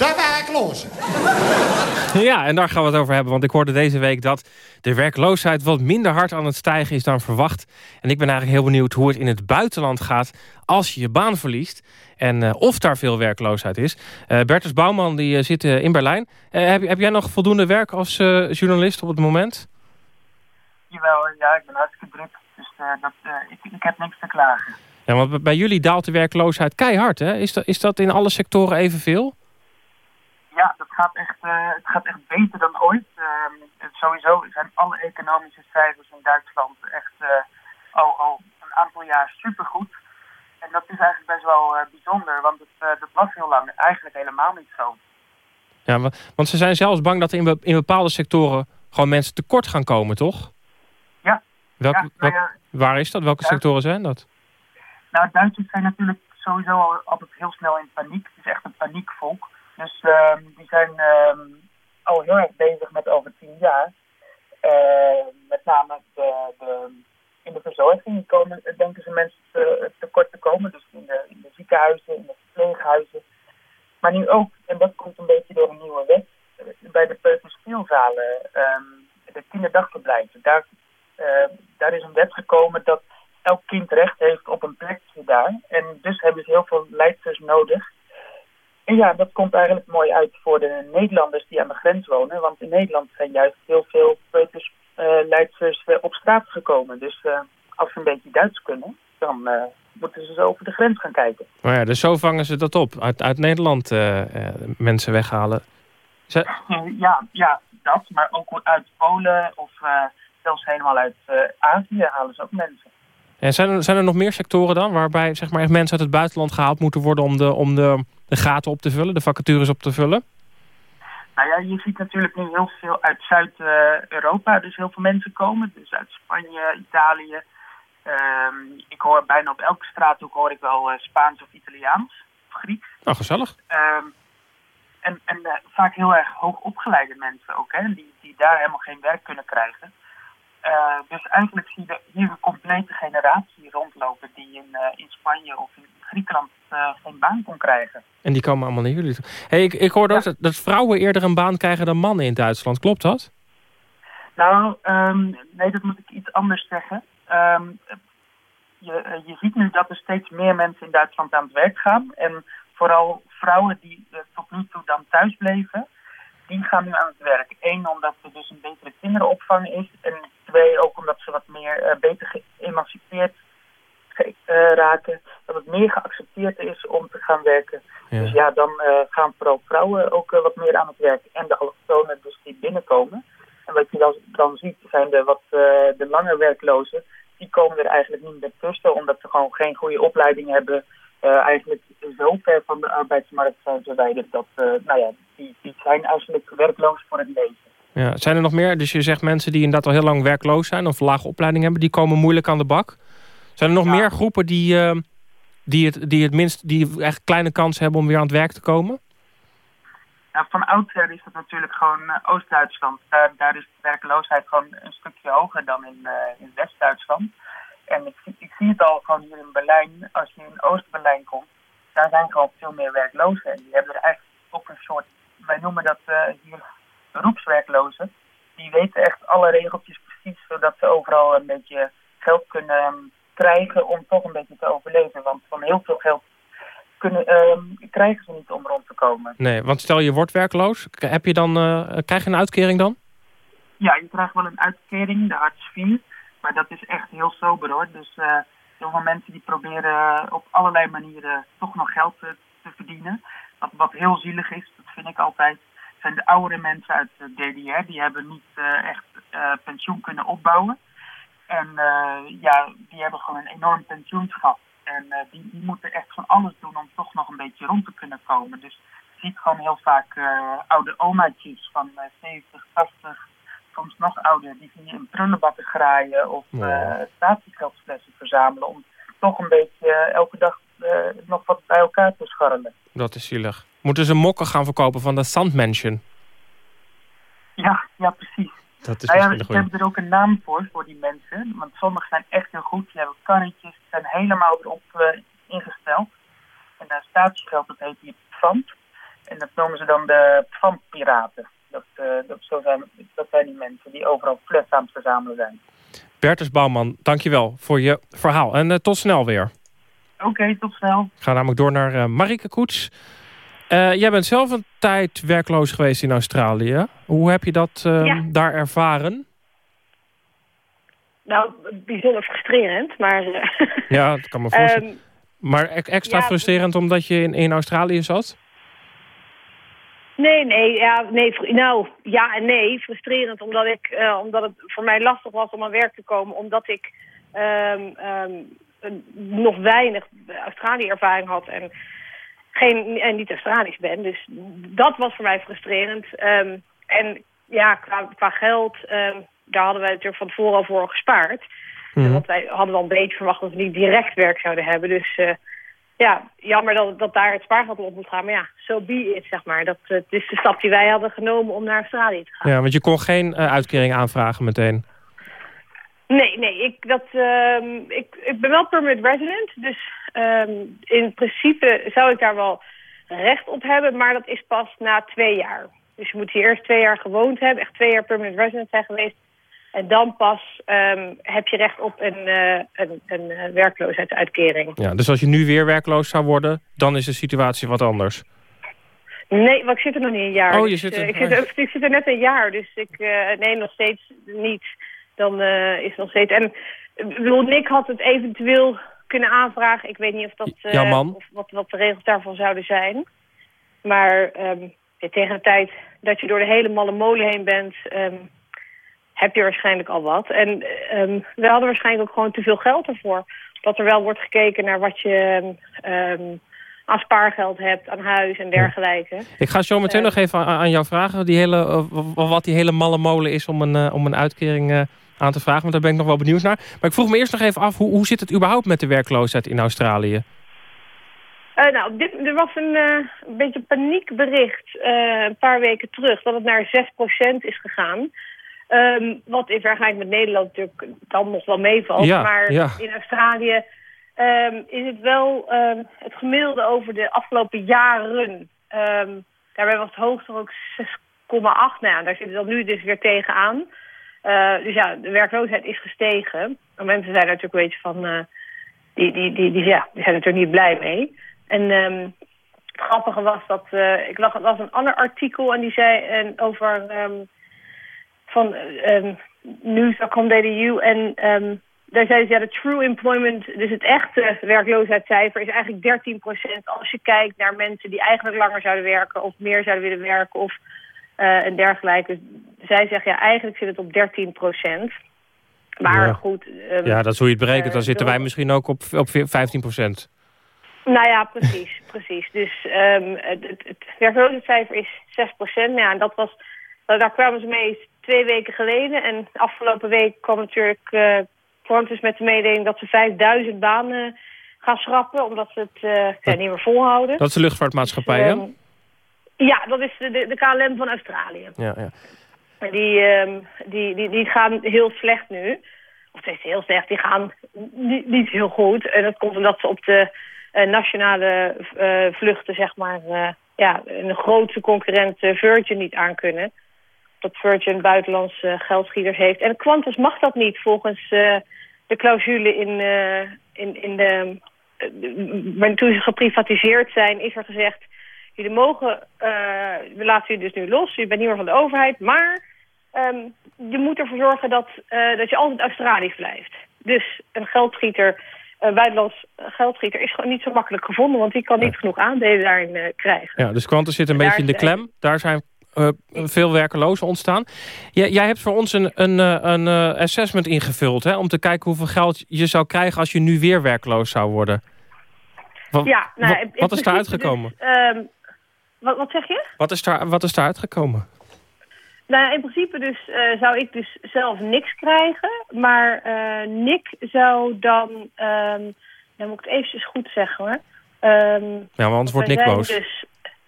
de werklozen.
Ja, en daar gaan we het over hebben. Want ik hoorde deze week dat de werkloosheid wat minder hard aan het stijgen is dan verwacht. En ik ben eigenlijk heel benieuwd hoe het in het buitenland gaat als je je baan verliest. En eh, of daar veel werkloosheid is. Eh Bertus Bouwman die eh, zit in Berlijn. Eh, heb, heb jij nog voldoende werk als eh, journalist op het moment?
Jawel, ja, ik ben hartstikke druk. Dus eh, dat, eh, ik, ik heb niks te klagen.
Ja, want bij jullie daalt de werkloosheid keihard. Hè? Is, dat, is dat in alle sectoren evenveel?
Gaat echt, eh, het gaat echt beter dan ooit. Ehm, sowieso zijn alle economische cijfers in Duitsland echt eh, al, al een aantal jaar supergoed. En dat is eigenlijk best wel eh, bijzonder, want het, dat was heel lang eigenlijk helemaal niet zo.
Ja, wa- want ze zijn zelfs bang dat er in, be- in bepaalde sectoren gewoon mensen tekort gaan komen, toch?
Ja.
Welk,
Ja, nou ja,
waar is dat? Welke sectoren zijn dat?
Nou, Duitsers zijn natuurlijk sowieso al, altijd heel snel in paniek. Het is echt een paniekvolk. Dus ehm, die zijn ehm, al heel erg bezig met over tien jaar. eh, met name de, de, in de verzorging komen, denken ze mensen te, tekort te komen. Dus in de, ziekenhuizen, in de verpleeghuizen. Maar nu ook, en dat komt een beetje door een nieuwe wet, eh, bij de peuterspeelzalen, ehm de kinderdagverblijven. Daar, eh, daar is een wet gekomen dat elk kind recht heeft op een plekje daar. En dus hebben ze heel veel leidsters nodig. En ja, dat komt eigenlijk mooi uit voor de Nederlanders die aan de grens wonen. Want in Nederland zijn juist heel veel peuters, eh, leidsters eh, op straat gekomen. Dus eh, als ze een beetje Duits kunnen, dan moeten ze zo over de grens gaan kijken.
Maar ja, dus zo vangen ze dat op. Uit, uit Nederland mensen weghalen. Ze-
Ja, ja, dat. Maar ook uit Polen of zelfs helemaal uit Azië halen ze ook mensen.
En zijn er, zijn er nog meer sectoren dan... waarbij zeg maar, echt mensen uit het buitenland gehaald moeten worden... om de, om de, de gaten op te vullen, de vacatures op te vullen?
Nou ja, je ziet natuurlijk nu heel veel uit Zuid-Europa, dus heel veel mensen komen. Dus uit Spanje, Italië. Ehm, ik hoor bijna op elke straathoek hoor ik wel eh, Spaans of Italiaans of Grieks.
Nou, gezellig.
Ehm, en en eh, vaak heel erg hoog opgeleide mensen ook, hè, die, die daar helemaal geen werk kunnen krijgen. Eh, dus eigenlijk zie je hier een complete generatie rondlopen die in, eh, in Spanje of in Griekenland eh, geen baan kon krijgen.
En die komen allemaal naar jullie toe. Hey, ik, ik hoorde ook dat, dat vrouwen eerder een baan krijgen dan mannen in Duitsland. Klopt dat?
Nou, ehm, nee, dat moet ik iets anders zeggen. Ehm, je, je ziet nu dat er steeds meer mensen in Duitsland aan het werk gaan. En vooral vrouwen die tot nu toe dan thuis bleven, die gaan nu aan het werk. Eén, omdat er dus een betere kinderopvang is. En twee, ook omdat ze wat meer eh, beter geëmancipeerd ge- eh, raken. Dat het meer geaccepteerd is om te gaan werken.
Ja.
Dus ja, dan eh, gaan vooral vrouwen ook wat meer aan het werk. En de allochtonen dus die binnenkomen. En wat je dan, dan ziet zijn de wat de lange werklozen. Die komen er eigenlijk niet meer tussen. Omdat ze gewoon geen goede opleiding hebben. eigenlijk zo ver van de arbeidsmarkt zijn verwijderd. Dat, nou ja, die, die zijn eigenlijk werkloos voor het leven.
Ja. Zijn er nog meer? Dus je zegt mensen die inderdaad al heel lang werkloos zijn... of lage opleiding hebben, die komen moeilijk aan de bak. Zijn er nog meer groepen die, eh, die, het, die het minst... die echt kleine kans hebben om weer aan het werk te komen?
Nou, van oudsher is dat natuurlijk gewoon eh, Oost-Duitsland. Daar, daar is de werkloosheid gewoon een stukje hoger dan in, eh, in West-Duitsland. En ik, zie- ik zie het al gewoon hier in Berlijn. Als je in Oost-Berlijn komt, daar zijn gewoon veel meer werklozen. En die hebben er eigenlijk ook een soort, wij noemen dat hier beroepswerklozen. Die weten echt alle regeltjes precies, zodat ze overal een beetje geld kunnen ehm, krijgen om toch een beetje te overleven. Want van heel veel geld kunnen, ehm, krijgen ze niet om rond te komen.
Nee, want stel je wordt werkloos. Heb je dan, eh, krijg je een uitkering dan?
Ja, je krijgt wel een uitkering, de Hartz IV. Maar dat is echt heel sober hoor. Dus eh, heel veel mensen die proberen op allerlei manieren toch nog geld te, te verdienen. Wat, wat heel zielig is, dat vind ik altijd, zijn de oudere mensen uit de DDR. Die hebben niet eh, echt eh, pensioen kunnen opbouwen. En eh, ja, die hebben gewoon een enorm pensioenschap. En die, die moeten echt van alles doen om toch nog een beetje rond te kunnen komen. Dus je ziet gewoon heel vaak oude omaatjes van eh, 70, 80, soms nog ouder. Die zie je in prullenbakken graaien of eh statiegeldflessen verzamelen. Om toch een beetje elke dag nog wat bij elkaar te scharrelen.
Dat is zielig. Moeten ze mokken gaan verkopen van de Sandmansion?
Ja, ja precies.
Dat is
Nou ja, ik heb er ook een naam voor, voor die mensen. Want sommigen zijn echt heel goed. Die hebben karretjes, die zijn helemaal erop eh, ingesteld. En daar statiegeld, dat heet hier pfand. En dat noemen ze dan de pfandpiraten. Dat, eh, dat, zo zijn, dat zijn die mensen die overal flessen aan het verzamelen zijn.
Bertus Bouwman, dankjewel voor je verhaal. En eh, tot snel weer.
Oké, tot snel.
Ik ga namelijk door naar eh, Marike Koets. Eh, jij bent zelf een tijd werkloos geweest in Australië. Hoe heb je dat eh,
Ja.
daar ervaren?
Nou, bijzonder frustrerend, maar... eh,
Ja, dat kan me voorstellen.
ehm,
maar e- extra
ja,
frustrerend omdat je in, in Australië zat?
Nee, nee, ja, nee, nou, ja en nee. Frustrerend omdat, ik, eh, omdat het voor mij lastig was om aan werk te komen. Omdat ik ehm, ehm, nog weinig Australië-ervaring had en, geen, en niet Australisch ben. Dus dat was voor mij frustrerend. Ehm, en ja, qua, qua geld, ehm, daar hadden wij natuurlijk van tevoren al voor gespaard. Want wij hadden wel een beetje verwacht dat we niet direct werk zouden hebben. Dus eh, ja, jammer dat, dat daar het spaargeld op moet gaan. Maar ja, zo so be it, zeg maar. Dat eh, het is de stap die wij hadden genomen om naar Australië te gaan.
Ja, want je kon geen eh, uitkering aanvragen meteen.
Nee, nee, ik, dat, ehm, ik, ik ben wel permanent resident. Dus ehm, in principe zou ik daar wel recht op hebben. Maar dat is pas na twee jaar. Dus je moet hier eerst twee jaar gewoond hebben. Echt twee jaar permanent resident zijn geweest. En dan pas ehm, heb je recht op een, eh, een, een eh, werkloosheidsuitkering.
Ja, dus als je nu weer werkloos zou worden, dan is de situatie wat anders.
Nee, want ik zit er nog niet een jaar.
Oh, je
Dus,
zit
eh,
er-
ik, zit er, ik zit er net een jaar, dus ik... eh, nee, nog steeds niet. Dan eh, is het nog steeds... En eh, ik bedoel, Nick had het eventueel kunnen aanvragen. Ik weet niet of dat... eh,
Jouw man?
Of wat, wat de regels daarvan zouden zijn. Maar ehm, ja, tegen de tijd dat je door de hele malle molen heen bent... ehm, heb je waarschijnlijk al wat. En ehm, we hadden waarschijnlijk ook gewoon te veel geld ervoor. Dat er wel wordt gekeken naar wat je aan spaargeld hebt, aan huis en dergelijke.
Ik ga zo meteen
Eh.
nog even aan, aan jou vragen die hele, eh, wat die hele malle molen is om een, eh, om een uitkering eh, aan te vragen. Want daar ben ik nog wel benieuwd naar. Maar ik vroeg me eerst nog even af, hoe, hoe zit het überhaupt met de werkloosheid in Australië?
Eh, nou, dit, er was een, eh, beetje paniekbericht eh, een paar weken terug... dat het naar 6% is gegaan. Ehm, wat in vergelijking met Nederland natuurlijk dan nog wel meevalt.
Ja,
maar
ja.
in Australië ehm, is het wel ehm, het gemiddelde over de afgelopen jaren. Daarbij was het hoogste ook 6,8. Nou ja, daar zitten we dan nu dus weer tegenaan. Eh dus ja, de werkloosheid is gestegen. En mensen zijn natuurlijk een beetje van... eh, die, die, die, die, ja, die zijn natuurlijk niet blij mee. En ehm, het grappige was dat... eh, ik las een ander artikel en die zei en over... ehm, van um, News.com DDU. En ehm, daar zeiden ze, ja, de true employment, dus het echte werkloosheidscijfer is eigenlijk 13% Als je kijkt naar mensen die eigenlijk langer zouden werken of meer zouden willen werken of eh en dergelijke. Zij zeggen, ja, eigenlijk zit het op 13% Maar
Ja.
goed. ehm,
Ja, dat is hoe je het berekent. Dan
eh,
zitten wij misschien ook op, op 15 procent.
Nou ja, precies, precies. Dus ehm, het, het, het werkloosheidscijfer is 6 procent. Ja, en dat was, nou, daar kwamen ze mee twee weken geleden. En afgelopen week kwam natuurlijk uh, Qantas met de mededeling dat ze 5000 banen gaan schrappen. Omdat ze het eh, ja, niet meer volhouden.
Dat is de luchtvaartmaatschappij, hè?
Ehm, ja, dat is de, de, de KLM van Australië.
Ja, ja.
Die, ehm, die, die, die gaan heel slecht nu. Of het is heel slecht, die gaan niet, niet heel goed. En dat komt omdat ze op de eh, nationale eh, vluchten, zeg maar, eh, ja, een grootste concurrent Virgin niet aankunnen. Dat Virgin buitenlandse geldschieters heeft. En Qantas mag dat niet volgens de clausule in, in, in de... maar toen ze geprivatiseerd zijn, is er gezegd... Jullie mogen, eh, we laten jullie dus nu los. Je bent niet meer van de overheid, maar ehm, je moet ervoor zorgen dat, eh, dat je altijd Australisch blijft. Dus een geldschieter, een buitenlands geldschieter, is gewoon niet zo makkelijk gevonden, want die kan niet genoeg aandelen daarin eh, krijgen.
Ja, dus Quantum zit een beetje in de klem. Daar zijn eh, veel werkelozen ontstaan. Jij, jij hebt voor ons een, een, eh, een eh, assessment ingevuld... Hè, om te kijken hoeveel geld je zou krijgen als je nu weer werkloos zou worden. Wat,
ja, nou,
wat,
in
wat is daar uitgekomen?
dus, wat, wat zeg je?
Wat, is daar, wat is daar uitgekomen?
Nou, in principe dus eh, zou ik dus zelf niks krijgen. Maar eh, Nick zou dan... ehm dan moet ik het eventjes goed zeggen hoor. Ehm,
Ja, maar anders wordt Nick boos.
Dus,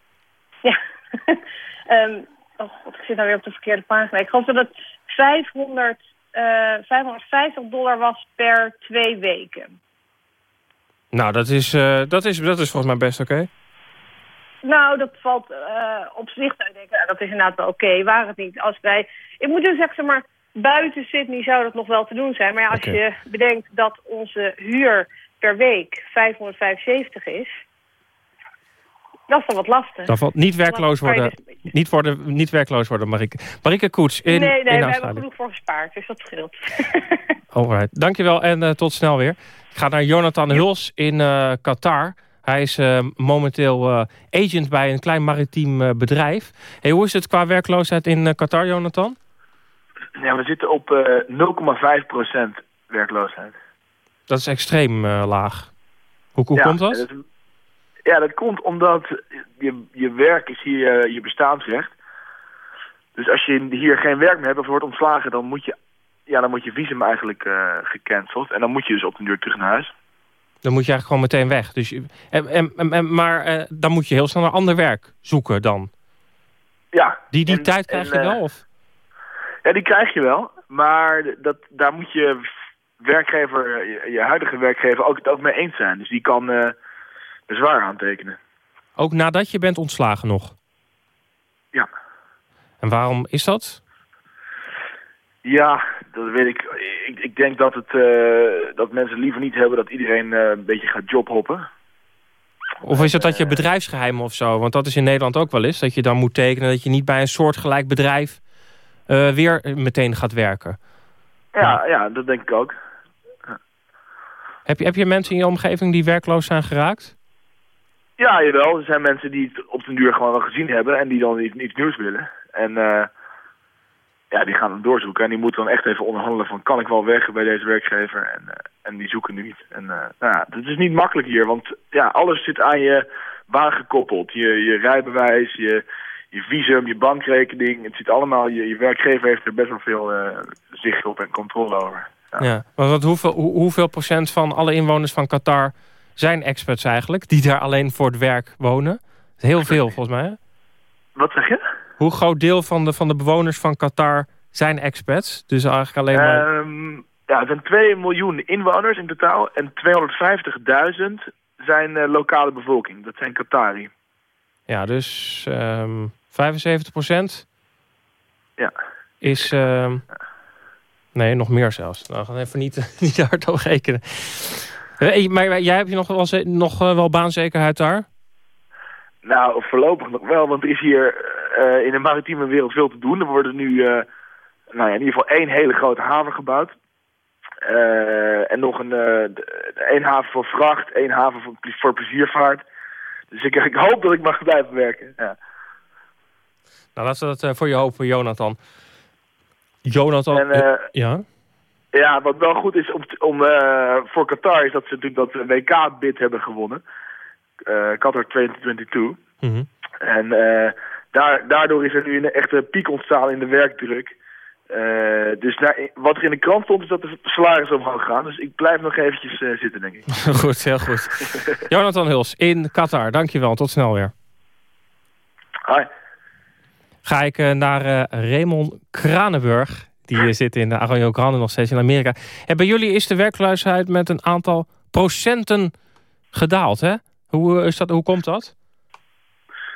ja. Ehm oh god, ik zit nou weer op de verkeerde pagina. Ik geloof dat het 500, eh 550 dollar was per twee weken.
Nou, dat is, eh, dat is, dat is volgens mij best oké.
Nou, dat valt eh, op zich uit nou, dat is inderdaad wel oké. Waar het niet als wij... Ik moet dus zeggen, zeg maar, buiten Sydney zou dat nog wel te doen zijn. Maar ja, als je bedenkt dat onze huur per week 575 is... Dat is dan wat lastig.
Dan valt niet werkloos worden, niet, worden, niet werkloos worden, Marike. Marike Koets in,
nee, nee,
in
we hebben genoeg voor gespaard, dus dat scheelt.
Alright, dankjewel en eh, tot snel weer. Ik ga naar Jonathan Huls in eh, Qatar. Hij is eh, momenteel eh, agent bij een klein maritiem eh, bedrijf. Hey, hoe is het qua werkloosheid in Qatar, Jonathan?
Ja, we zitten op eh 0,5% werkloosheid.
Dat is extreem laag. Hoe, hoe
ja,
komt dat?
is- ja, dat komt omdat je, je werk is hier je bestaansrecht. Dus als je hier geen werk meer hebt of wordt ontslagen, dan moet je, ja, dan moet je visum eigenlijk gecanceld. En dan moet je dus op de duur terug naar huis.
Dan moet je eigenlijk gewoon meteen weg. Dus, en, en, en- maar eh, dan moet je heel snel naar ander werk zoeken dan.
Ja.
Die, die
En-
tijd krijg je wel?
eh,
Of?
Ja, die krijg je wel. Maar dat, daar moet je werkgever, je, je huidige werkgever, ook het ook mee eens zijn. Dus die kan eh bezwaar aantekenen.
Ook nadat je bent ontslagen nog?
Ja.
En waarom is dat?
Ja, dat weet ik. Ik, ik denk dat, het, eh, dat mensen liever niet hebben dat iedereen eh, een beetje gaat jobhoppen.
Of is het dat je bedrijfsgeheim of zo? Want dat is in Nederland ook wel eens. Dat je dan moet tekenen dat je niet bij een soortgelijk bedrijf eh, weer meteen gaat werken.
Ja, ja, dat denk ik ook.
Heb je, heb je mensen in je omgeving die werkloos zijn geraakt?
Ja, jawel. Er zijn mensen die het op den duur gewoon wel gezien hebben en die dan iets, iets nieuws willen. En ja, die gaan dan doorzoeken en die moeten dan echt even onderhandelen van kan ik wel werken bij deze werkgever en, eh, en die zoeken nu niet. En eh, nou ja, het is niet makkelijk hier, want ja, alles zit aan je baan gekoppeld. Je, je rijbewijs, je, je visum, je bankrekening, het zit allemaal, je, je werkgever heeft er best wel veel eh, zicht op en controle over.
Ja. Want wat, hoeveel, hoe- hoeveel procent van alle inwoners van Qatar zijn experts eigenlijk? Die daar alleen voor het werk wonen? Heel veel volgens mij. hè?
Wat zeg je?
Hoe groot deel van de, van de bewoners van Qatar zijn expats? Dus eigenlijk alleen maar...
Ehm, ja, het zijn 2 miljoen inwoners in totaal en 250.000 zijn eh, lokale bevolking. Dat zijn Qatari.
Ja, dus ehm 75 procent
Ja.
is... ehm, nee, nog meer zelfs. Nou, gaan we even niet, niet hard op rekenen. Eh, Maar jij hebt je nog wel, nog eh, wel baanzekerheid daar?
Nou, voorlopig nog wel, want er is hier eh, in de maritieme wereld veel te doen. Er worden nu eh, nou ja, in ieder geval één hele grote haven gebouwd. Eh, en nog een één haven voor vracht, één haven voor, ple- voor pleziervaart. Dus ik, ik hoop dat ik mag blijven werken. Ja.
Nou, laten we dat voor je hopen, Jonathan. Jonathan,
En,
ja?
Ja, wat wel goed is om, om, voor Qatar is dat ze natuurlijk dat WK-bid hebben gewonnen. Eh, Qatar 2022.
Mhm.
En eh, daar, daardoor is er nu een echte piek ontstaan in de werkdruk. Eh, dus daar, wat er in de krant stond is dat de salarissen omhoog gaan. Dus ik blijf nog eventjes zitten, denk ik.
goed, heel goed. Jonathan Huls in Qatar, dankjewel. Tot snel weer.
Hoi.
Ga ik naar Raymond Kranenburg. Die zit in de Arroyo Grande nog steeds in Amerika. En bij jullie is de werkloosheid met een aantal procenten gedaald, hè? Hoe, eh, is dat, hoe komt dat?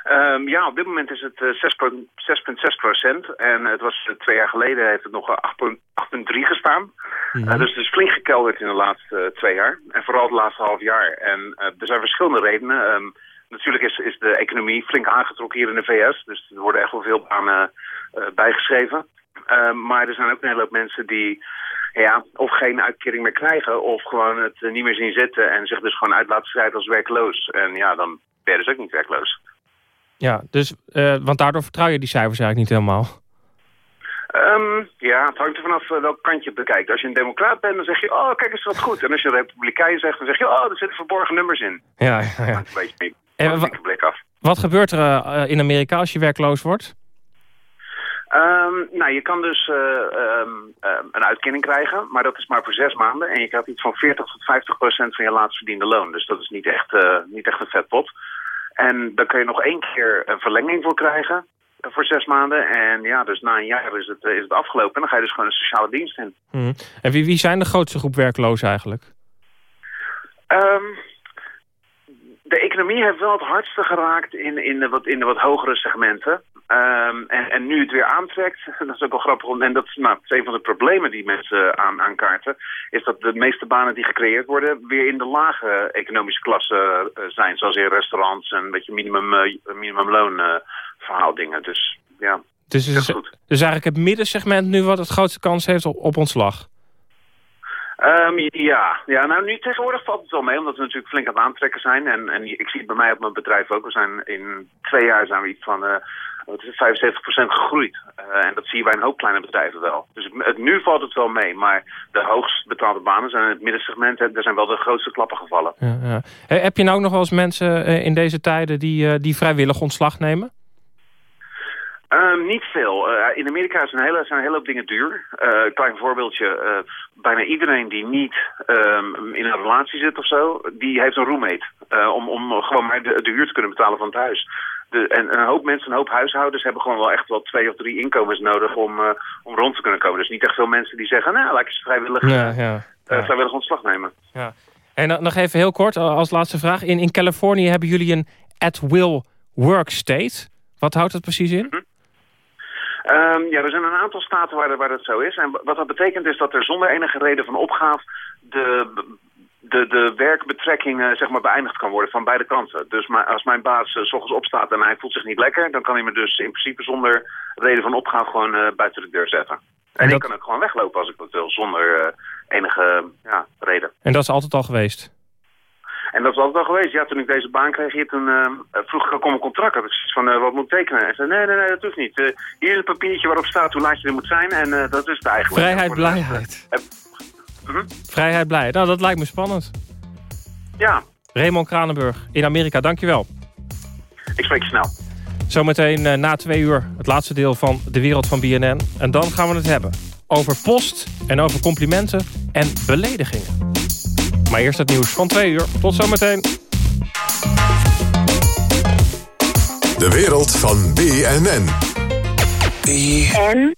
Ehm, ja, op dit moment is het eh, 6,6 procent. En het was eh, twee jaar geleden heeft het nog eh, 8,3 gestaan.
Mhm.
Eh, dus het is flink gekelderd in de laatste eh, twee jaar. En vooral het laatste half jaar. En eh, er zijn verschillende redenen. Ehm, natuurlijk is, is de economie flink aangetrokken hier in de VS. Dus er worden echt wel veel banen eh, bijgeschreven. Eh, maar er zijn ook een hele hoop mensen die ja, of geen uitkering meer krijgen... of gewoon het eh, niet meer zien zitten en zich dus gewoon uit laten schrijven als werkloos. En ja, dan ben je dus ook niet werkloos.
Ja, dus, eh, want daardoor vertrouw je die cijfers eigenlijk niet helemaal.
Ehm, ja, het hangt er vanaf eh, welk kant je het bekijkt. Als je een democraat bent, dan zeg je, oh, kijk eens wat goed. En als je een republikein zegt, dan zeg je, oh, er zitten verborgen nummers in.
Ja, ja, ja.
Een beetje mee.
En
blik af.
Wat gebeurt er in Amerika als je werkloos wordt?
Ehm, nou, je kan dus eh, ehm, ehm, een uitkering krijgen, maar dat is maar voor zes maanden. En je krijgt iets van 40 tot 50 procent van je laatst verdiende loon. Dus dat is niet echt, eh, niet echt een vet pot. En dan kun je nog één keer een verlenging voor krijgen eh, voor zes maanden. En ja, dus na een jaar is het, is het afgelopen. En dan ga je dus gewoon een sociale dienst in.
Hm. En wie, wie zijn de grootste groep werklozen eigenlijk?
De economie heeft wel het hardste geraakt in, in, de, wat, in de wat hogere segmenten. Ehm, en, en nu het weer aantrekt, dat is ook wel grappig. En dat is, nou, dat is een van de problemen die mensen aan, aankaarten. Is dat de meeste banen die gecreëerd worden weer in de lage economische klasse eh, zijn. Zoals in restaurants en een beetje minimum, eh, minimumloon eh, verhaaldingen. Dus ja,
Dus, is, dus eigenlijk het middensegment nu wat het grootste kans heeft op, op ontslag.
Ehm, ja. ja, nou nu tegenwoordig valt het wel mee, omdat we natuurlijk flink aan het aantrekken zijn. En, en ik zie het bij mij op mijn bedrijf ook. We zijn in twee jaar zijn we iets van wat is het, 75% gegroeid. Eh, en dat zie je bij een hoop kleine bedrijven wel. Dus het, het- nu valt het wel mee, maar de hoogst betaalde banen zijn in het middensegment. En daar zijn wel de grootste klappen gevallen.
Ja, ja. Heb je nou ook nog wel eens mensen eh, in deze tijden die, eh, die vrijwillig ontslag nemen?
Ehm, niet veel. In Amerika zijn een, hele, zijn een hele hoop dingen duur. Eh klein voorbeeldje. bijna iedereen die niet ehm, in een relatie zit of zo, die heeft een roommate. Om, om gewoon maar de, de huur te kunnen betalen van het huis. De, en een hoop mensen, een hoop huishoudens hebben gewoon wel echt wel twee of drie inkomens nodig om, eh, om rond te kunnen komen. Dus niet echt veel mensen die zeggen, nou laat ik eens vrijwillig,
Ja, ja.
eh, vrijwillig ontslag nemen.
ja. En nog even heel kort eh, als laatste vraag. In, in Californië hebben jullie een at-will work state. Wat houdt dat precies in?
Ehm, ja, er zijn een aantal staten waar, waar dat zo is. En wat dat betekent is dat er zonder enige reden van opgaaf de, de, de werkbetrekking eh, zeg maar beëindigd kan worden van beide kanten. Dus maar als mijn baas eh, s ochtends opstaat en hij voelt zich niet lekker, dan kan hij me dus in principe zonder reden van opgaaf gewoon eh, buiten de deur zetten. En, ik kan ook gewoon weglopen als ik dat wil, zonder enige ja, reden.
En dat is altijd al geweest.
En dat is altijd al geweest. Ja, toen ik deze baan kreeg hier, toen vroeg ik ook om een contract. Had ik zoiets van, wat moet ik tekenen? En zei, nee, nee, nee, dat hoeft niet. Hier is een papiertje waarop staat hoe laat je er moet zijn. En dat is het eigenlijk.
Vrijheid, blijheid.
Mhm.
Vrijheid, blijheid. Nou, dat lijkt me spannend.
Ja,
Raymond Kranenburg in Amerika, dankjewel.
ik spreek je snel.
Zometeen eh, na twee uur het laatste deel van De Wereld van BNN. En dan gaan we het hebben over post en over complimenten en beledigingen. Maar eerst het nieuws van twee uur. Tot zometeen.
De wereld van BNN.
En?